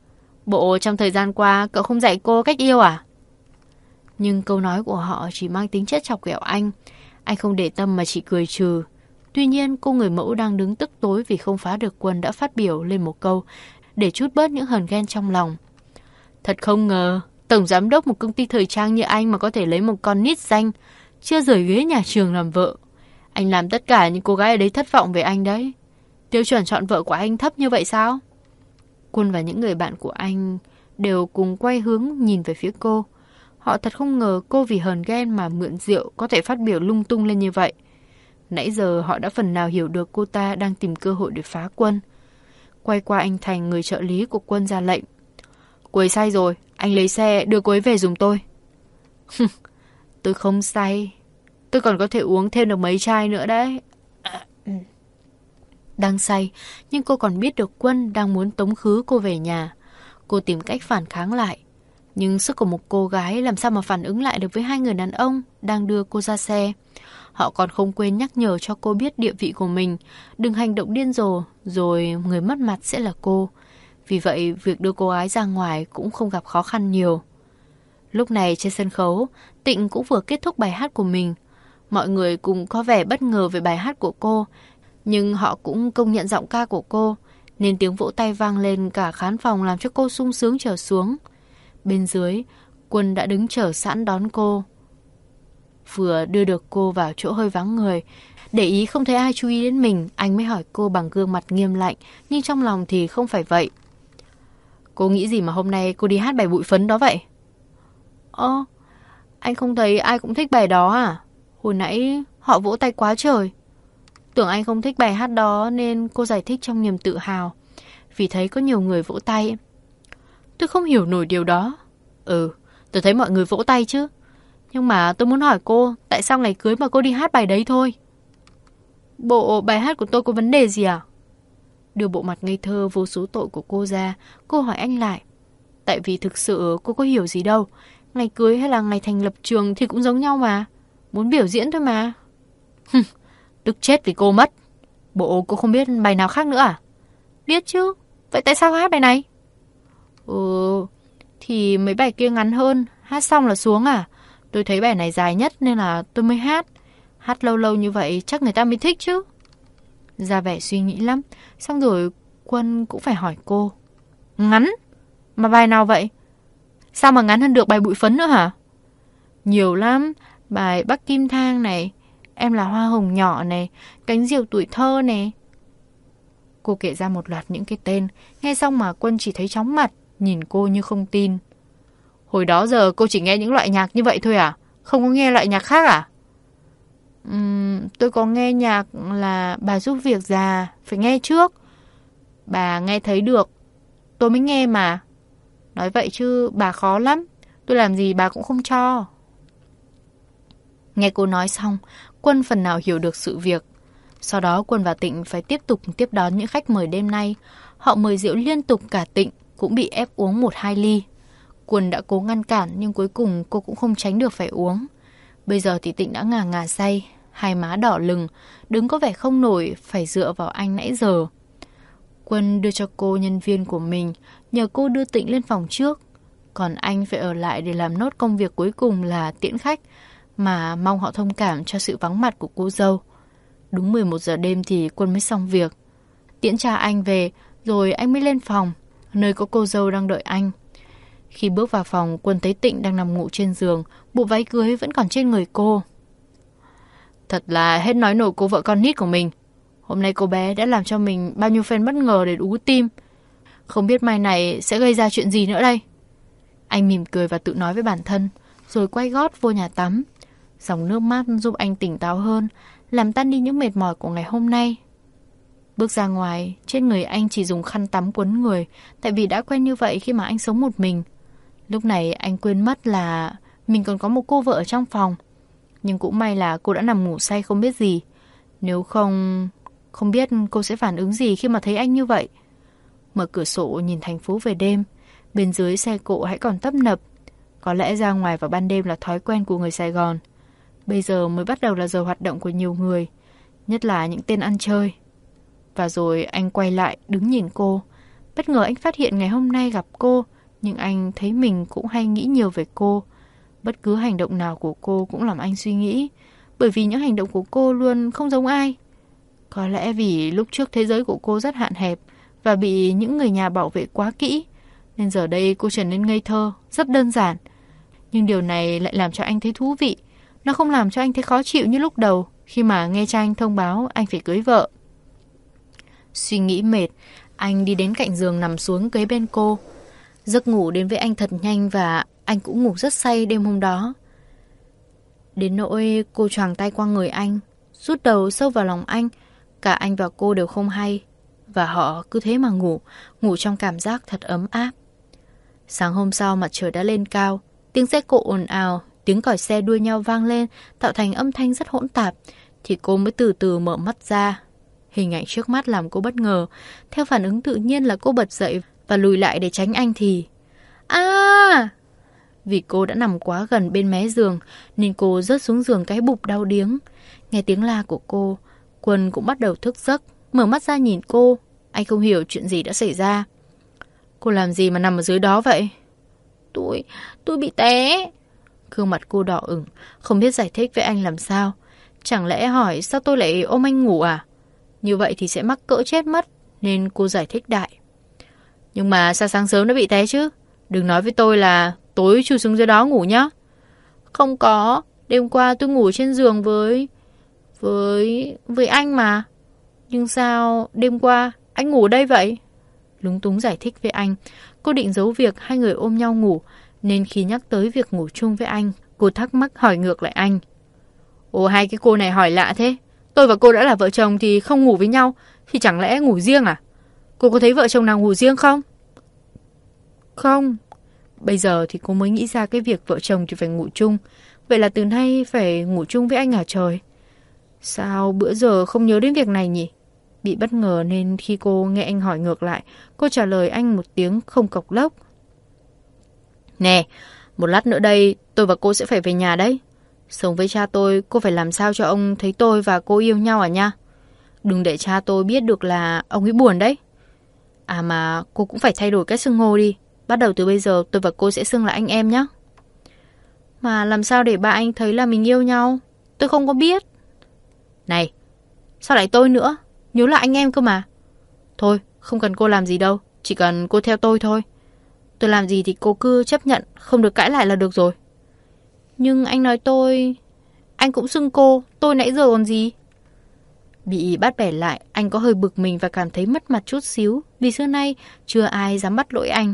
[SPEAKER 1] Bộ trong thời gian qua cậu không dạy cô cách yêu à? Nhưng câu nói của họ chỉ mang tính chất chọc ghẹo anh. Anh không để tâm mà chỉ cười trừ. Tuy nhiên cô người mẫu đang đứng tức tối vì không phá được quân đã phát biểu lên một câu để chút bớt những hờn ghen trong lòng. Thật không ngờ, tổng giám đốc một công ty thời trang như anh mà có thể lấy một con nít danh, chưa rời ghế nhà trường làm vợ. Anh làm tất cả những cô gái ở đấy thất vọng về anh đấy. Tiêu chuẩn chọn vợ của anh thấp như vậy sao? Quân và những người bạn của anh đều cùng quay hướng nhìn về phía cô. Họ thật không ngờ cô vì hờn ghen mà mượn rượu có thể phát biểu lung tung lên như vậy. Nãy giờ họ đã phần nào hiểu được cô ta đang tìm cơ hội để phá quân. Quay qua anh Thành người trợ lý của quân ra lệnh. Cô ấy say rồi, anh lấy xe đưa cô ấy về dùng tôi. [laughs] tôi không say. Tôi còn có thể uống thêm được mấy chai nữa đấy. Đang say, nhưng cô còn biết được quân đang muốn tống khứ cô về nhà. Cô tìm cách phản kháng lại. Nhưng sức của một cô gái làm sao mà phản ứng lại được với hai người đàn ông đang đưa cô ra xe. Họ còn không quên nhắc nhở cho cô biết địa vị của mình. Đừng hành động điên rồ, rồi người mất mặt sẽ là cô. Vì vậy, việc đưa cô gái ra ngoài cũng không gặp khó khăn nhiều. Lúc này trên sân khấu, Tịnh cũng vừa kết thúc bài hát của mình. Mọi người cũng có vẻ bất ngờ về bài hát của cô, nhưng họ cũng công nhận giọng ca của cô, nên tiếng vỗ tay vang lên cả khán phòng làm cho cô sung sướng trở xuống. Bên dưới, Quân đã đứng chờ sẵn đón cô. Vừa đưa được cô vào chỗ hơi vắng người, để ý không thấy ai chú ý đến mình, anh mới hỏi cô bằng gương mặt nghiêm lạnh, nhưng trong lòng thì không phải vậy. Cô nghĩ gì mà hôm nay cô đi hát bài bụi phấn đó vậy? Ơ, anh không thấy ai cũng thích bài đó à? Hồi nãy họ vỗ tay quá trời. Tưởng anh không thích bài hát đó nên cô giải thích trong niềm tự hào. Vì thấy có nhiều người vỗ tay. Tôi không hiểu nổi điều đó. Ừ, tôi thấy mọi người vỗ tay chứ. Nhưng mà tôi muốn hỏi cô, tại sao ngày cưới mà cô đi hát bài đấy thôi? Bộ bài hát của tôi có vấn đề gì à? Đưa bộ mặt ngây thơ vô số tội của cô ra, cô hỏi anh lại. Tại vì thực sự cô có hiểu gì đâu. Ngày cưới hay là ngày thành lập trường thì cũng giống nhau mà. Muốn biểu diễn thôi mà. Tức chết vì cô mất. Bộ cô không biết bài nào khác nữa à? Biết chứ. Vậy tại sao hát bài này? Ừ, thì mấy bài kia ngắn hơn. Hát xong là xuống à? Tôi thấy bài này dài nhất nên là tôi mới hát. Hát lâu lâu như vậy chắc người ta mới thích chứ. Ra vẻ suy nghĩ lắm. Xong rồi Quân cũng phải hỏi cô. Ngắn? Mà bài nào vậy? Sao mà ngắn hơn được bài bụi phấn nữa hả? Nhiều lắm. Bài Bắc Kim Thang này. Em là hoa hồng nhỏ này. Cánh diều tuổi thơ này. Cô kể ra một loạt những cái tên. Nghe xong mà Quân chỉ thấy chóng mặt. Nhìn cô như không tin. Hồi đó giờ cô chỉ nghe những loại nhạc như vậy thôi à? Không có nghe loại nhạc khác à? Uhm, tôi có nghe nhạc là bà giúp việc già, phải nghe trước. Bà nghe thấy được, tôi mới nghe mà. Nói vậy chứ bà khó lắm, tôi làm gì bà cũng không cho. Nghe cô nói xong, Quân phần nào hiểu được sự việc. Sau đó Quân và Tịnh phải tiếp tục tiếp đón những khách mời đêm nay. Họ mời rượu liên tục cả Tịnh cũng bị ép uống một hai ly. Quân đã cố ngăn cản nhưng cuối cùng cô cũng không tránh được phải uống. Bây giờ thì Tịnh đã ngà ngà say, hai má đỏ lừng, đứng có vẻ không nổi, phải dựa vào anh nãy giờ. Quân đưa cho cô nhân viên của mình, nhờ cô đưa Tịnh lên phòng trước. Còn anh phải ở lại để làm nốt công việc cuối cùng là tiễn khách, mà mong họ thông cảm cho sự vắng mặt của cô dâu. Đúng 11 giờ đêm thì Quân mới xong việc. Tiễn cha anh về, rồi anh mới lên phòng, nơi có cô dâu đang đợi anh. Khi bước vào phòng, Quân thấy Tịnh đang nằm ngủ trên giường, bộ váy cưới vẫn còn trên người cô. Thật là hết nói nổi cô vợ con nít của mình. Hôm nay cô bé đã làm cho mình bao nhiêu phen bất ngờ để ú tim. Không biết mai này sẽ gây ra chuyện gì nữa đây. Anh mỉm cười và tự nói với bản thân, rồi quay gót vô nhà tắm. Dòng nước mát giúp anh tỉnh táo hơn, làm tan đi những mệt mỏi của ngày hôm nay. Bước ra ngoài, trên người anh chỉ dùng khăn tắm quấn người, tại vì đã quen như vậy khi mà anh sống một mình. Lúc này anh quên mất là mình còn có một cô vợ ở trong phòng. Nhưng cũng may là cô đã nằm ngủ say không biết gì. Nếu không... Không biết cô sẽ phản ứng gì khi mà thấy anh như vậy. Mở cửa sổ nhìn thành phố về đêm. Bên dưới xe cộ hãy còn tấp nập. Có lẽ ra ngoài vào ban đêm là thói quen của người Sài Gòn. Bây giờ mới bắt đầu là giờ hoạt động của nhiều người. Nhất là những tên ăn chơi. Và rồi anh quay lại đứng nhìn cô. Bất ngờ anh phát hiện ngày hôm nay gặp cô. Nhưng anh thấy mình cũng hay nghĩ nhiều về cô. Bất cứ hành động nào của cô cũng làm anh suy nghĩ, bởi vì những hành động của cô luôn không giống ai. Có lẽ vì lúc trước thế giới của cô rất hạn hẹp và bị những người nhà bảo vệ quá kỹ,
[SPEAKER 2] Nên giờ đây cô trở nên ngây thơ, rất đơn giản. Nhưng điều này lại làm cho anh thấy thú vị. Nó không làm cho anh thấy khó chịu như lúc đầu khi mà nghe Tranh thông báo anh phải cưới vợ. Suy nghĩ mệt, anh đi đến cạnh giường nằm xuống kế bên cô. Giấc ngủ đến với anh thật nhanh và anh cũng ngủ rất say đêm hôm đó. Đến nỗi cô choàng tay qua người anh, rút đầu sâu vào lòng anh. Cả anh và cô đều không hay. Và họ cứ thế mà ngủ, ngủ trong cảm giác thật ấm áp. Sáng hôm sau mặt trời đã lên cao, tiếng xe cộ ồn ào, tiếng còi xe đua nhau vang lên, tạo thành âm thanh rất hỗn tạp, thì cô mới từ từ mở mắt ra. Hình ảnh trước mắt làm cô bất ngờ, theo phản ứng tự nhiên là cô bật dậy và lùi lại để tránh anh thì... À! Vì cô đã nằm quá gần bên mé giường nên cô rớt xuống giường cái bụng đau điếng. Nghe tiếng la của cô, Quân cũng bắt đầu thức giấc, mở mắt ra nhìn cô. Anh không hiểu chuyện gì đã xảy ra. Cô làm gì mà nằm ở dưới đó vậy? Tôi, tôi bị té. Gương mặt cô đỏ ửng, không biết giải thích với anh làm sao. Chẳng lẽ hỏi sao tôi lại ôm anh ngủ à? Như vậy thì sẽ mắc cỡ chết mất, nên cô giải thích đại. Nhưng mà sao sáng sớm nó bị té chứ? Đừng nói với tôi là tối chui xuống dưới đó ngủ nhá. Không có, đêm qua tôi ngủ trên giường với... với... với anh mà. Nhưng sao đêm qua anh ngủ đây vậy? Lúng túng giải thích với anh. Cô định giấu việc hai người ôm nhau ngủ, nên khi nhắc tới việc ngủ chung với anh, cô thắc mắc hỏi ngược lại anh. Ồ hai cái cô này hỏi lạ thế. Tôi và cô đã là vợ chồng thì không ngủ với nhau, thì chẳng lẽ ngủ riêng à? Cô có thấy vợ chồng nào ngủ riêng không? Không. Bây giờ thì cô mới nghĩ ra cái việc vợ chồng thì phải ngủ chung. Vậy là từ nay phải ngủ chung với anh à trời? Sao bữa giờ không nhớ đến việc này nhỉ? Bị bất ngờ nên khi cô nghe anh hỏi ngược lại, cô trả lời anh một tiếng không cọc lốc. Nè, một lát nữa đây tôi và cô sẽ phải về nhà đấy. Sống với cha tôi, cô phải làm sao cho ông thấy tôi và cô yêu nhau à nha? Đừng để cha tôi biết được là ông ấy buồn đấy. À mà cô cũng phải thay đổi cách xưng hô đi. Bắt đầu từ bây giờ tôi và cô sẽ xưng là anh em nhé. Mà làm sao để ba anh thấy là mình yêu nhau? Tôi không có biết. Này, sao lại tôi nữa? Nhớ là anh em cơ mà. Thôi, không cần cô làm gì đâu. Chỉ cần cô theo tôi thôi. Tôi làm gì thì cô cứ chấp nhận, không được cãi lại là được rồi. Nhưng anh nói tôi... Anh cũng xưng cô, tôi nãy giờ còn gì? Bị bắt bẻ lại, anh có hơi bực mình và cảm thấy mất mặt chút xíu vì xưa nay chưa ai dám bắt lỗi anh.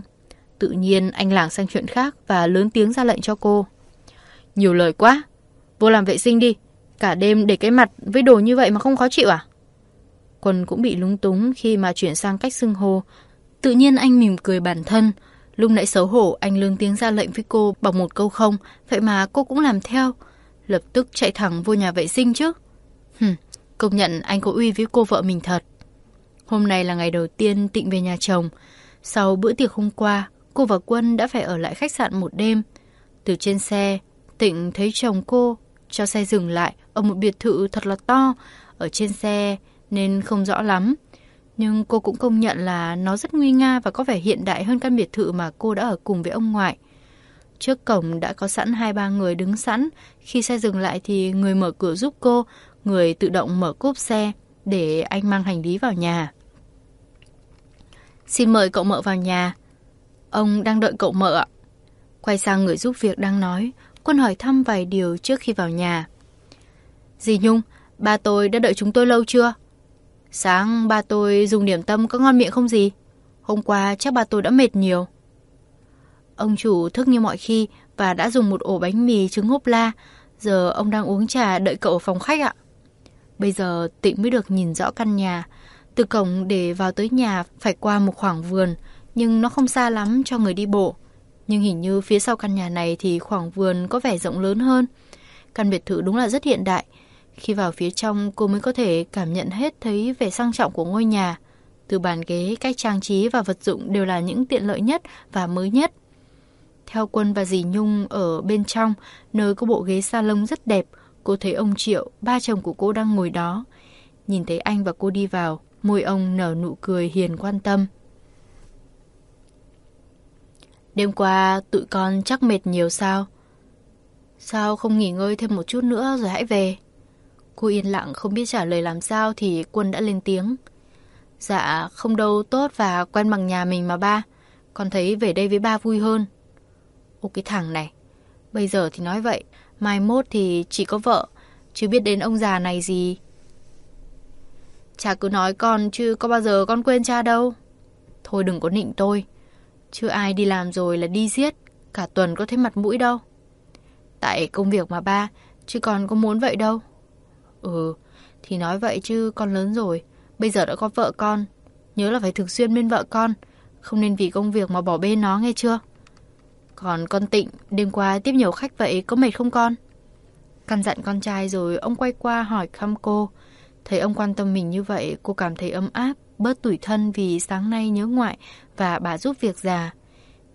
[SPEAKER 2] Tự nhiên anh lảng sang chuyện khác và lớn tiếng ra lệnh cho cô. Nhiều lời quá, vô làm vệ sinh đi. Cả đêm để cái mặt với đồ như vậy mà không khó chịu à? Quân cũng bị lúng túng khi mà chuyển sang cách xưng hô. Tự nhiên anh mỉm cười bản thân, Lúc nãy xấu hổ anh lương tiếng ra lệnh với cô bằng một câu không, vậy mà cô cũng làm theo. Lập tức chạy thẳng vô nhà vệ sinh chứ. Hừm, công nhận anh có uy với cô vợ mình thật. Hôm nay là ngày đầu tiên Tịnh về nhà chồng. Sau bữa tiệc hôm qua, cô và Quân đã phải ở lại khách sạn một đêm. Từ trên xe, Tịnh thấy chồng cô cho xe dừng lại ở một biệt thự thật là to ở trên xe nên không rõ lắm. Nhưng cô cũng công nhận là nó rất nguy nga và có vẻ hiện đại hơn căn biệt thự mà cô đã ở cùng với ông ngoại. Trước cổng đã có sẵn hai ba người đứng sẵn. Khi xe dừng lại thì người mở cửa giúp cô, người tự động mở cốp xe để anh mang hành lý vào nhà. Xin mời cậu mợ vào nhà. Ông đang đợi cậu mợ ạ. Quay sang người giúp việc đang nói, Quân hỏi thăm vài điều trước khi vào nhà. Dì Nhung, ba tôi đã đợi chúng tôi lâu chưa? Sáng ba tôi dùng điểm tâm có ngon miệng không gì? Hôm qua chắc ba tôi đã mệt nhiều. Ông chủ thức như mọi khi và đã dùng một ổ bánh mì trứng hốp la. Giờ ông đang uống trà đợi cậu ở phòng khách ạ. Bây giờ Tịnh mới được nhìn rõ căn nhà. Từ cổng để vào tới nhà phải qua một khoảng vườn, nhưng nó không xa lắm cho người đi bộ. Nhưng hình như phía sau căn nhà này thì khoảng vườn có vẻ rộng lớn hơn. Căn biệt thự đúng là rất hiện đại, khi vào phía trong, cô mới có thể cảm nhận hết thấy vẻ sang trọng của ngôi nhà. Từ bàn ghế, cách trang trí và vật dụng đều là những tiện lợi nhất và mới nhất. Theo Quân và dì Nhung ở bên trong, nơi có bộ ghế salon rất đẹp, cô thấy ông Triệu, ba chồng của cô đang ngồi đó. Nhìn thấy anh và cô đi vào, môi ông nở nụ cười hiền quan tâm. Đêm qua tụi con chắc mệt nhiều sao? Sao không nghỉ ngơi thêm một chút nữa rồi hãy về? Cô yên lặng không biết trả lời làm sao thì Quân đã lên tiếng. Dạ, không đâu tốt và quen bằng nhà mình mà ba.
[SPEAKER 1] Con thấy về đây với ba vui hơn. Ô cái thằng này, bây giờ thì nói vậy, mai mốt thì chỉ có vợ, chứ biết đến ông già này gì. Cha cứ nói con chứ có bao giờ con quên cha đâu. Thôi đừng có nịnh tôi. Chưa ai đi làm rồi là đi giết, cả tuần có thấy mặt mũi đâu. Tại công việc mà ba, chứ còn có muốn vậy đâu. Ừ, thì nói vậy chứ con lớn rồi, bây giờ đã có vợ con. Nhớ là phải thường xuyên bên vợ con, không nên vì công việc mà bỏ bê nó nghe chưa? Còn con Tịnh, đêm qua tiếp nhiều khách vậy có mệt không con? Căn dặn con trai rồi ông quay qua hỏi thăm cô. Thấy ông quan tâm mình như vậy, cô cảm thấy ấm áp, bớt tủi thân vì sáng nay nhớ ngoại và bà giúp việc già.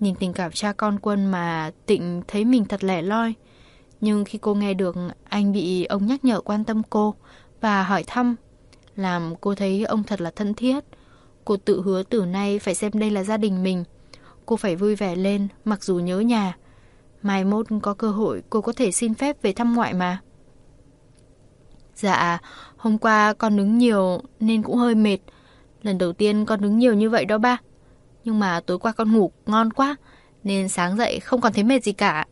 [SPEAKER 1] Nhìn tình cảm cha con quân mà Tịnh thấy mình thật lẻ loi. Nhưng khi cô nghe được anh bị ông nhắc nhở quan tâm cô và hỏi thăm, làm cô thấy ông thật là thân thiết. Cô tự hứa từ nay phải xem đây là gia đình mình. Cô phải vui vẻ lên, mặc dù nhớ nhà. Mai mốt có cơ hội cô có thể xin phép về thăm ngoại mà. Dạ, hôm qua con đứng nhiều nên cũng hơi mệt. Lần đầu tiên con đứng nhiều như vậy đó ba. Nhưng mà tối qua con ngủ ngon quá, nên sáng dậy không còn thấy mệt gì cả.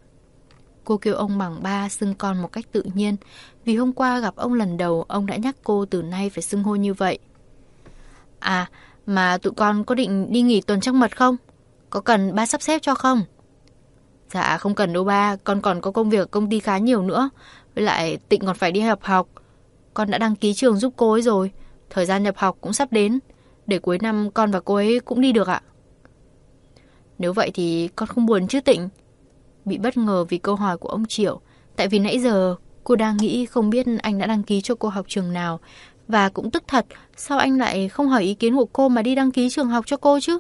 [SPEAKER 1] Cô kêu ông bằng ba xưng con một cách tự nhiên, vì hôm qua gặp ông lần đầu ông đã nhắc cô từ nay phải xưng hô như vậy. À, mà tụi con có định đi nghỉ tuần trăng mật không? Có cần ba sắp xếp cho không? Dạ không cần đâu ba, con còn có công việc công ty khá nhiều nữa. Với lại Tịnh còn phải đi học học. Con đã đăng ký trường giúp cô ấy rồi. Thời gian nhập học cũng sắp đến. Để cuối năm con và cô ấy cũng đi được ạ. Nếu vậy thì con không buồn chứ Tịnh. Bị bất ngờ vì câu hỏi của ông Triệu. Tại vì nãy giờ cô đang nghĩ không biết anh đã đăng ký cho cô học trường nào. Và cũng tức thật, sao anh lại không hỏi ý kiến của cô mà đi đăng ký trường học cho cô chứ?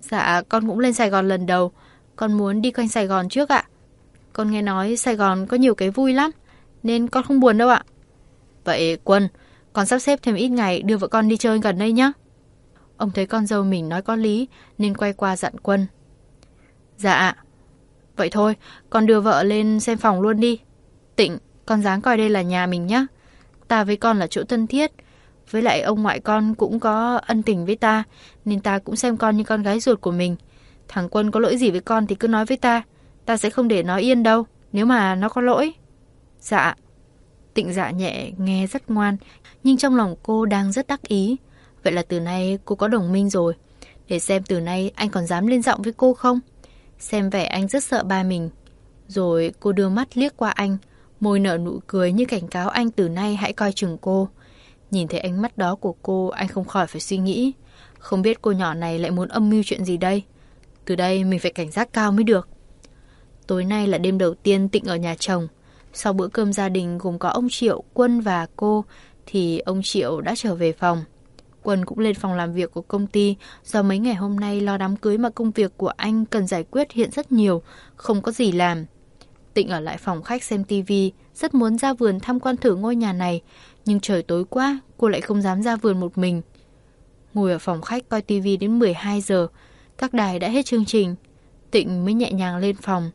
[SPEAKER 1] Dạ, con cũng lên Sài Gòn lần đầu. Con muốn đi quanh Sài Gòn trước ạ. Con nghe nói Sài Gòn có nhiều cái vui lắm, nên con không buồn đâu ạ. Vậy Quân, con sắp xếp thêm ít ngày đưa vợ con đi chơi gần đây nhé. Ông thấy con dâu mình nói có lý, nên quay qua dặn Quân. Dạ, ạ vậy thôi, con đưa vợ lên xem phòng luôn đi. Tịnh, con dáng coi đây là nhà mình nhé. Ta với con là chỗ thân thiết, với lại ông ngoại con cũng có ân tình với ta, nên ta cũng xem con như con gái ruột của mình. Thằng Quân có lỗi gì với con thì cứ nói với ta, ta sẽ không để nó yên đâu, nếu mà nó có lỗi. Dạ. Tịnh dạ nhẹ, nghe rất ngoan, nhưng trong lòng cô đang rất đắc ý. Vậy là từ nay cô có đồng minh rồi. Để xem từ nay anh còn dám lên giọng với cô không? Xem vẻ anh rất sợ ba mình. Rồi cô đưa mắt liếc qua anh, môi nở nụ cười như cảnh cáo anh từ nay hãy coi chừng cô. Nhìn thấy ánh mắt đó của cô, anh không khỏi phải suy nghĩ. Không biết cô nhỏ này lại muốn âm mưu chuyện gì đây. Từ đây mình phải cảnh giác cao mới được. Tối nay là đêm đầu tiên Tịnh ở nhà chồng. Sau bữa cơm gia đình gồm có ông Triệu, Quân và cô, thì ông Triệu đã trở về phòng. Quân cũng lên phòng làm việc của công ty do mấy ngày hôm nay lo đám cưới mà công việc của anh cần giải quyết hiện rất nhiều, không có gì làm. Tịnh ở lại phòng khách xem tivi, rất muốn ra vườn tham quan thử ngôi nhà này, nhưng trời tối quá, cô lại không dám ra vườn một mình. Ngồi ở phòng khách coi tivi đến 12 giờ, các đài đã hết chương trình. Tịnh mới nhẹ nhàng lên phòng.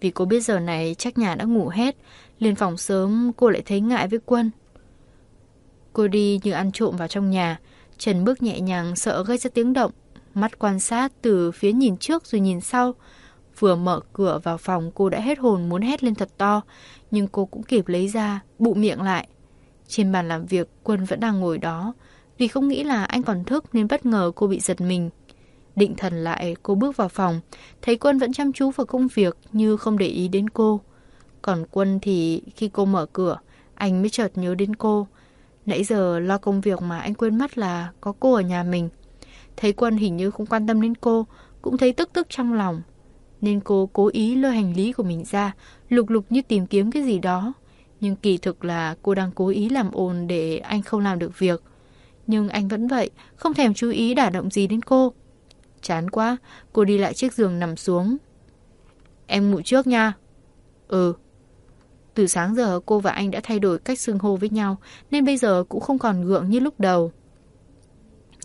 [SPEAKER 1] Vì cô biết giờ này chắc nhà đã ngủ hết, lên phòng sớm cô lại thấy ngại với Quân. Cô đi như ăn trộm vào trong nhà, Trần bước nhẹ nhàng sợ gây ra tiếng động, mắt quan sát từ phía nhìn trước rồi nhìn sau. Vừa mở cửa vào phòng cô đã hết hồn muốn hét lên thật to, nhưng cô cũng kịp lấy ra, bụ miệng lại. Trên bàn làm việc, Quân vẫn đang ngồi đó. Vì không nghĩ là anh còn thức nên bất ngờ cô bị giật mình. Định thần lại, cô bước vào phòng, thấy Quân vẫn chăm chú vào công việc như không để ý đến cô. Còn Quân thì khi cô mở cửa, anh mới chợt nhớ đến cô. Nãy giờ lo công việc mà anh quên mất là có cô ở nhà mình. Thấy Quân hình như không quan tâm đến cô, cũng thấy tức tức trong lòng. Nên cô cố ý lôi hành lý của mình ra, lục lục như tìm kiếm cái gì đó. Nhưng kỳ thực là cô đang cố ý làm ồn để anh không làm được việc. Nhưng anh vẫn vậy, không thèm chú ý đả động gì đến cô. Chán quá, cô đi lại chiếc giường nằm xuống. Em ngủ trước nha. Ừ. Từ sáng giờ cô và anh đã thay đổi cách xưng hô với nhau, nên bây giờ cũng không còn gượng như lúc đầu.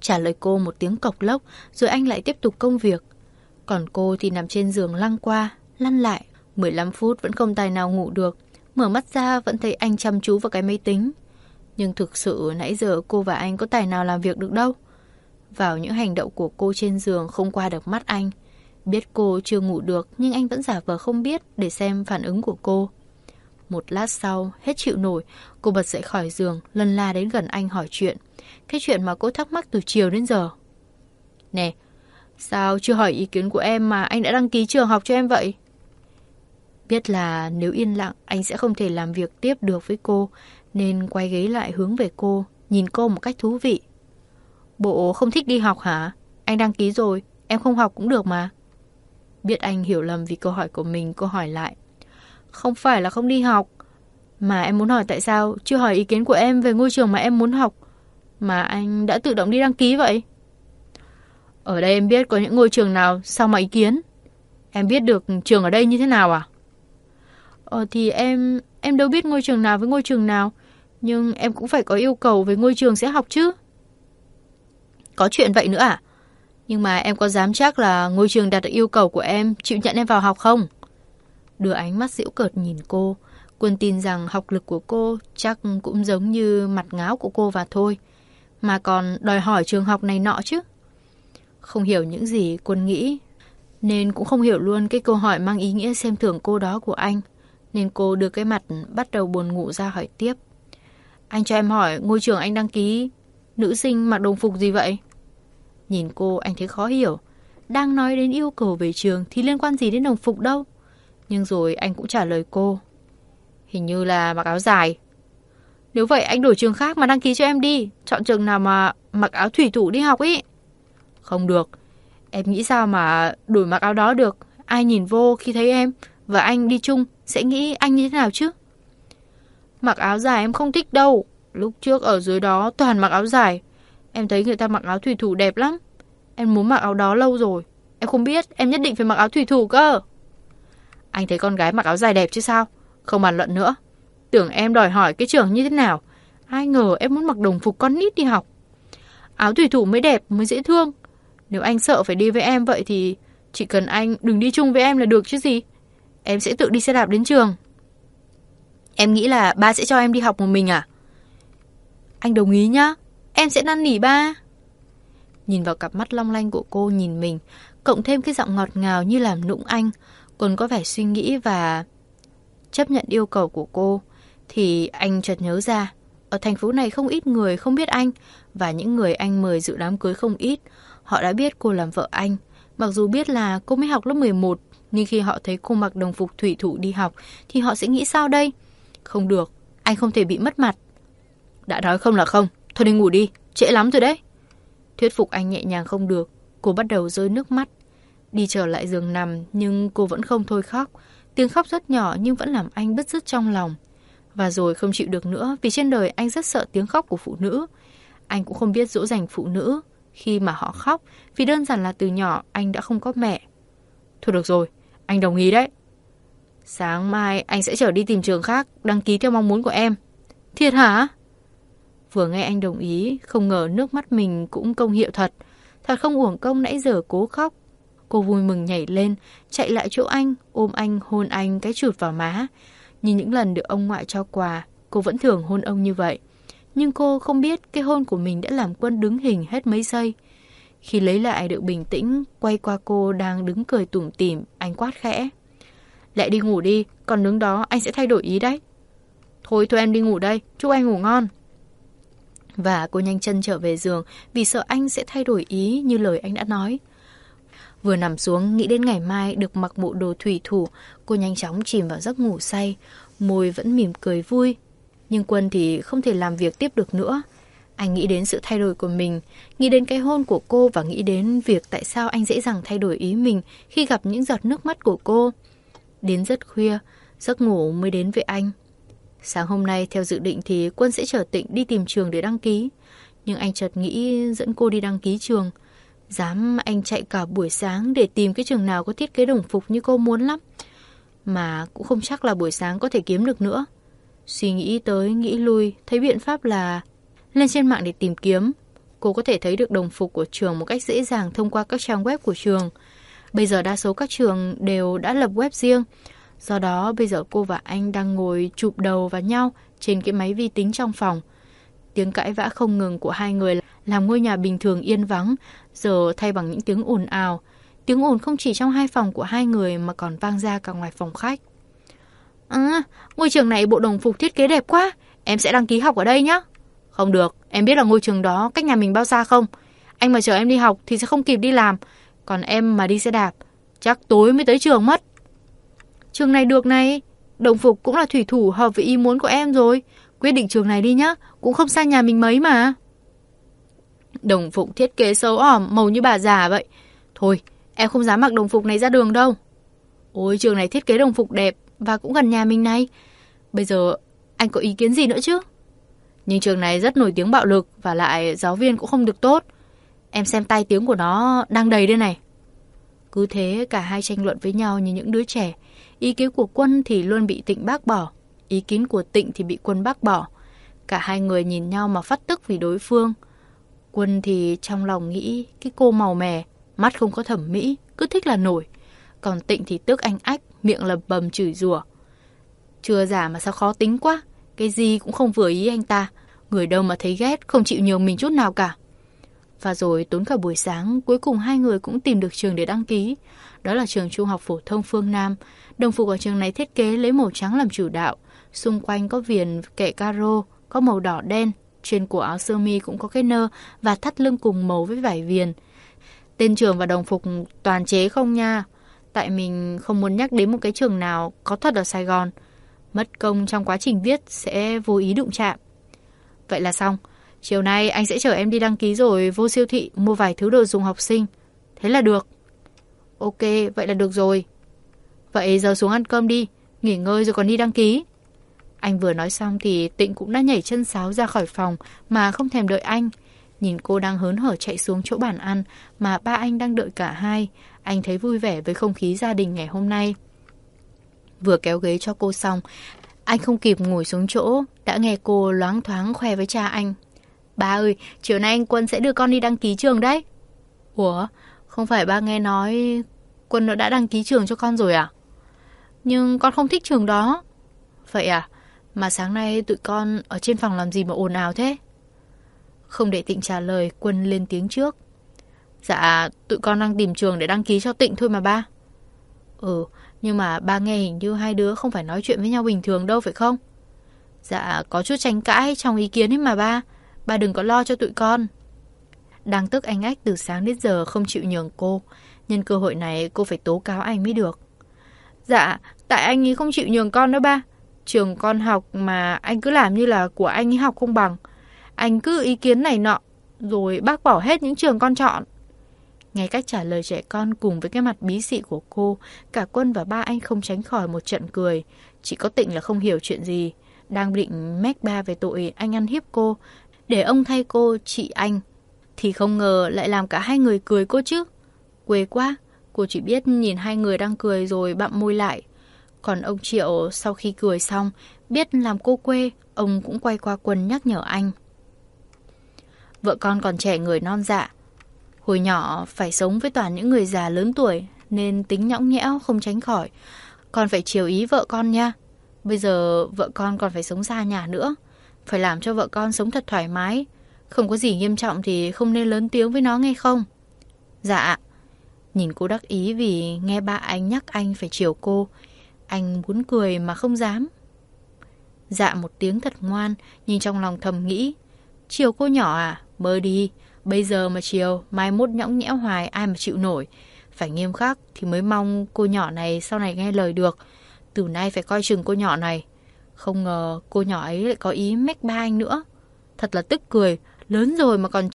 [SPEAKER 1] Trả lời cô một tiếng cộc lốc, rồi anh lại tiếp tục công việc. Còn cô thì nằm trên giường lăn qua, lăn lại. 15 phút vẫn không tài nào ngủ được. Mở mắt ra vẫn thấy anh chăm chú vào cái máy tính. Nhưng thực sự nãy giờ cô và anh có tài nào làm việc được đâu.
[SPEAKER 2] vào những hành động của cô trên giường không qua được mắt anh. Biết cô chưa ngủ được nhưng anh vẫn giả vờ không biết để xem phản ứng của cô. Một lát sau, hết chịu nổi, cô bật dậy khỏi giường, lần la đến gần anh hỏi chuyện. Cái chuyện mà cô thắc mắc từ chiều đến giờ. Nè, sao chưa hỏi ý kiến của em mà anh đã đăng ký trường học cho em vậy? Biết là nếu yên lặng anh sẽ không thể làm việc tiếp được với cô, nên quay ghế lại hướng về cô, nhìn cô một cách thú vị. Bộ không thích đi học hả? Anh đăng ký rồi, em không học cũng được mà. Biết anh hiểu lầm vì câu hỏi của mình, cô hỏi lại. Không phải là không đi học, mà em muốn hỏi tại sao chưa hỏi ý kiến của em về ngôi trường mà em muốn học, mà anh đã tự động đi đăng ký vậy? Ở đây em biết có những ngôi trường nào sao mà ý kiến? Em biết được trường ở đây như thế nào à? Ờ thì em em đâu biết ngôi trường nào với ngôi trường nào, nhưng em cũng phải có yêu cầu về ngôi trường sẽ học chứ. Có chuyện vậy nữa à? Nhưng mà em có dám chắc là ngôi trường đạt được yêu cầu của em chịu nhận em vào học không? Đưa ánh mắt giễu cợt nhìn cô. Quân tin rằng học lực của cô chắc cũng giống như mặt ngáo của cô và thôi. Mà còn đòi hỏi trường học này nọ chứ. Không hiểu những gì Quân nghĩ. Nên cũng không hiểu luôn cái câu hỏi mang ý nghĩa xem thường cô đó của anh. Nên cô đưa cái mặt bắt đầu buồn ngủ ra hỏi tiếp. Anh cho em hỏi ngôi trường anh đăng ký, nữ sinh mặc đồng phục gì vậy? Nhìn cô anh thấy khó hiểu. Đang nói đến yêu cầu về trường thì liên quan gì đến đồng phục đâu. Nhưng rồi anh cũng trả lời cô. Hình như là mặc áo dài. Nếu vậy anh đổi trường khác mà đăng ký cho em đi. Chọn trường nào mà mặc áo thủy thủ đi học ý. Không được. Em nghĩ sao mà đổi mặc áo đó được. Ai nhìn vô khi thấy em và anh đi chung sẽ nghĩ anh như thế nào chứ? Mặc áo dài em không thích đâu. Lúc trước ở dưới đó toàn mặc áo dài. Em thấy người ta mặc áo thủy thủ đẹp lắm. Em muốn mặc áo đó lâu rồi. Em không biết, em nhất định phải mặc áo thủy thủ cơ. Anh thấy con gái mặc áo dài đẹp chứ sao? Không bàn luận nữa. Tưởng em đòi hỏi cái trường như thế nào. Ai ngờ em muốn mặc đồng phục con nít đi học. Áo thủy thủ mới đẹp, mới dễ thương. Nếu anh sợ phải đi với em vậy thì chỉ cần anh đừng đi chung với em là được chứ gì. Em sẽ tự đi xe đạp đến trường. Em nghĩ là ba sẽ cho em đi học một mình à? Anh đồng ý nhá. Em sẽ năn nỉ ba. Nhìn vào cặp mắt long lanh của cô nhìn mình, cộng thêm cái giọng ngọt ngào như làm nũng anh, còn có vẻ suy nghĩ và chấp nhận yêu cầu của cô, thì anh chợt nhớ ra, ở thành phố này không ít người không biết anh, và những người anh mời dự đám cưới không ít. Họ đã biết cô làm vợ anh, mặc dù biết là cô mới học lớp 11, nhưng khi họ thấy cô mặc đồng phục thủy thủ đi học, thì họ sẽ nghĩ sao đây? Không được, anh không thể bị mất mặt. Đã nói không là không, thôi đi ngủ đi, trễ lắm rồi đấy. Thuyết phục anh nhẹ nhàng không được, cô bắt đầu rơi nước mắt. Đi trở lại giường nằm nhưng cô vẫn không thôi khóc. Tiếng khóc rất nhỏ nhưng vẫn làm anh bứt rứt trong lòng. Và rồi không chịu được nữa vì trên đời anh rất sợ tiếng khóc của phụ nữ. Anh cũng không biết dỗ dành phụ nữ khi mà họ khóc vì đơn giản là từ nhỏ anh đã không có mẹ. Thôi được rồi, anh đồng ý đấy. Sáng mai anh sẽ trở đi tìm trường khác đăng ký theo mong muốn của em. Thiệt hả? Vừa nghe anh đồng ý, không ngờ nước mắt mình cũng công hiệu thật. Thật không uổng công nãy giờ cố khóc. Cô vui mừng nhảy lên, chạy lại chỗ anh, ôm anh, hôn anh cái chụt vào má. như những lần được ông ngoại cho quà, cô vẫn thường hôn ông như vậy. Nhưng cô không biết cái hôn của mình đã làm quân đứng hình hết mấy giây. Khi lấy lại được bình tĩnh, quay qua cô đang đứng cười tủm tỉm, anh quát khẽ. Lại đi ngủ đi, còn đứng đó anh sẽ thay đổi ý đấy. Thôi thôi em đi ngủ đây, chúc anh ngủ ngon. Và cô nhanh chân trở về giường vì sợ anh sẽ thay đổi ý như lời anh đã nói. Vừa nằm xuống nghĩ đến ngày mai được mặc bộ đồ thủy thủ, cô nhanh chóng chìm vào giấc ngủ say, môi vẫn mỉm cười vui. Nhưng Quân thì không thể làm việc tiếp được nữa. Anh nghĩ đến sự thay đổi của mình, nghĩ đến cái hôn của cô và nghĩ đến việc tại sao anh dễ dàng thay đổi ý mình khi gặp những giọt nước mắt của cô. Đến rất khuya, giấc ngủ mới đến với anh. Sáng hôm nay theo dự định thì Quân sẽ trở Tịnh đi tìm trường để đăng ký. Nhưng anh chợt nghĩ dẫn cô đi đăng ký trường. Dám anh chạy cả buổi sáng để tìm cái trường nào có thiết kế đồng phục như cô muốn lắm. Mà cũng không chắc là buổi sáng có thể kiếm được nữa. Suy nghĩ tới, nghĩ lui, thấy biện pháp là lên trên mạng để tìm kiếm. Cô có thể thấy được đồng phục của trường một cách dễ dàng thông qua các trang web của trường. Bây giờ đa số các trường đều đã lập web riêng. Do đó bây giờ cô và anh đang ngồi chụp đầu vào nhau trên cái máy vi tính trong phòng. Tiếng cãi vã không ngừng của hai người làm ngôi nhà bình thường yên vắng, giờ thay bằng những tiếng ồn ào. Tiếng ồn không chỉ trong hai phòng của hai người mà còn vang ra cả ngoài phòng khách. À, ngôi trường này bộ đồng phục thiết kế đẹp quá, em sẽ đăng ký học ở đây nhé. Không được, em biết là ngôi trường đó cách nhà mình bao xa không? Anh mà chờ em đi học thì sẽ không kịp đi làm, còn em mà đi xe đạp, chắc tối mới tới trường mất. Trường này được này, đồng phục cũng là thủy thủ hợp với ý muốn của em rồi. Quyết định trường này đi nhá, cũng không xa nhà mình mấy mà. Đồng phục thiết kế xấu ỏm, màu như bà già vậy. Thôi, em không dám mặc đồng phục này ra đường đâu. Ôi, trường này thiết kế đồng phục đẹp và cũng gần nhà mình này. Bây giờ anh có ý kiến gì nữa chứ? Nhưng trường này rất nổi tiếng bạo lực và lại giáo viên cũng không được tốt. Em xem tai tiếng của nó đang đầy đây này. Cứ thế cả hai tranh luận với nhau như những đứa trẻ. Ý kiến của Quân thì luôn bị Tịnh bác bỏ. Ý kiến của Tịnh thì bị Quân bác bỏ. Cả hai người nhìn nhau mà phát tức vì đối phương. Quân thì trong lòng nghĩ cái cô màu mè, mắt không có thẩm mỹ, cứ thích là nổi. Còn Tịnh thì tức anh ách, miệng lầm bầm chửi rủa. Chưa giả mà sao khó tính quá, cái gì cũng không vừa ý anh ta. Người đâu mà thấy ghét, không chịu nhường mình chút nào cả. Và rồi tốn cả buổi sáng, cuối cùng hai người cũng tìm được trường để đăng ký. Đó là trường Trung học phổ thông Phương Nam. Đồng phục ở trường này thiết kế lấy màu trắng làm chủ đạo. Xung quanh có viền kệ caro, có màu đỏ đen. Trên cổ áo sơ mi cũng có cái nơ và thắt lưng cùng màu với vải viền. Tên trường và đồng phục toàn chế không nha. Tại mình không muốn nhắc đến một cái trường nào có thật ở Sài Gòn. Mất công trong quá trình viết sẽ vô ý đụng chạm. Vậy là xong. Chiều nay anh sẽ chở em đi đăng ký rồi vô siêu thị mua vài thứ đồ dùng học sinh. Thế là được. Ok, vậy là được rồi. Vậy giờ xuống ăn cơm đi, nghỉ ngơi rồi còn đi đăng ký. Anh vừa nói xong thì Tịnh cũng đã nhảy chân sáo ra khỏi phòng mà không thèm đợi anh. Nhìn cô đang hớn hở chạy xuống chỗ bàn ăn mà ba anh đang đợi cả hai. Anh thấy vui vẻ với không khí gia đình ngày hôm nay. Vừa kéo ghế cho cô xong, anh không kịp ngồi xuống chỗ, đã nghe cô loáng thoáng khoe với cha anh. Ba ơi, chiều nay anh Quân sẽ đưa con đi đăng ký trường đấy. Ủa, không phải ba nghe nói Quân đã đăng ký trường cho con rồi à? Nhưng con không thích trường đó. Vậy à? Mà sáng nay tụi con ở trên phòng làm gì mà ồn ào thế? Không để Tịnh trả lời, Quân lên tiếng trước. Dạ, tụi con đang tìm trường để đăng ký cho Tịnh thôi mà ba. Ừ, nhưng mà ba nghe hình như hai đứa không phải nói chuyện với nhau bình thường đâu phải không? Dạ, có chút tranh cãi trong ý kiến ấy mà ba. Ba đừng có lo cho tụi con. Đang tức anh ách từ sáng đến giờ không chịu nhường cô. Nhân cơ hội này cô phải tố cáo anh mới được. Dạ, tại anh ấy không chịu nhường con đó ba. Trường con học mà anh cứ làm như là của anh ấy học không bằng. Anh cứ ý kiến này nọ, rồi bác bỏ hết những trường con chọn. ngay cách trả lời trẻ con cùng với cái mặt bí xị của cô, cả Quân và ba anh không tránh khỏi một trận cười. Chỉ có tịnh là không hiểu chuyện gì. Đang định mách ba về tội anh ăn hiếp cô, để ông thay cô chị anh. Thì không ngờ lại làm cả hai người cười cô chứ. Quê quá, cô chỉ biết nhìn hai người đang cười rồi bặm môi lại. Còn ông Triệu sau khi cười xong, biết làm cô quê, ông cũng quay qua Quân nhắc nhở anh. Vợ con còn trẻ người non dạ. Hồi nhỏ phải sống với toàn những người già lớn tuổi nên tính nhõng nhẽo không tránh khỏi. Con phải chiều ý vợ con nha. Bây giờ vợ con còn phải sống xa nhà nữa. Phải làm cho vợ con sống thật thoải mái. Không có gì nghiêm trọng thì không nên lớn tiếng với nó nghe không? Dạ. Nhìn cô đắc ý vì nghe ba anh nhắc anh phải chiều cô. Anh muốn cười mà không dám. Dạ một tiếng thật ngoan, nhưng trong lòng thầm nghĩ. Chiều cô nhỏ à? Mơ đi. Bây giờ mà chiều, mai mốt nhõng nhẽo hoài ai mà chịu nổi. Phải nghiêm khắc thì mới mong cô nhỏ này sau này nghe lời được. Từ nay phải coi chừng cô nhỏ này. Không ngờ cô nhỏ ấy lại có ý mách ba anh nữa. Thật là tức cười, lớn rồi mà còn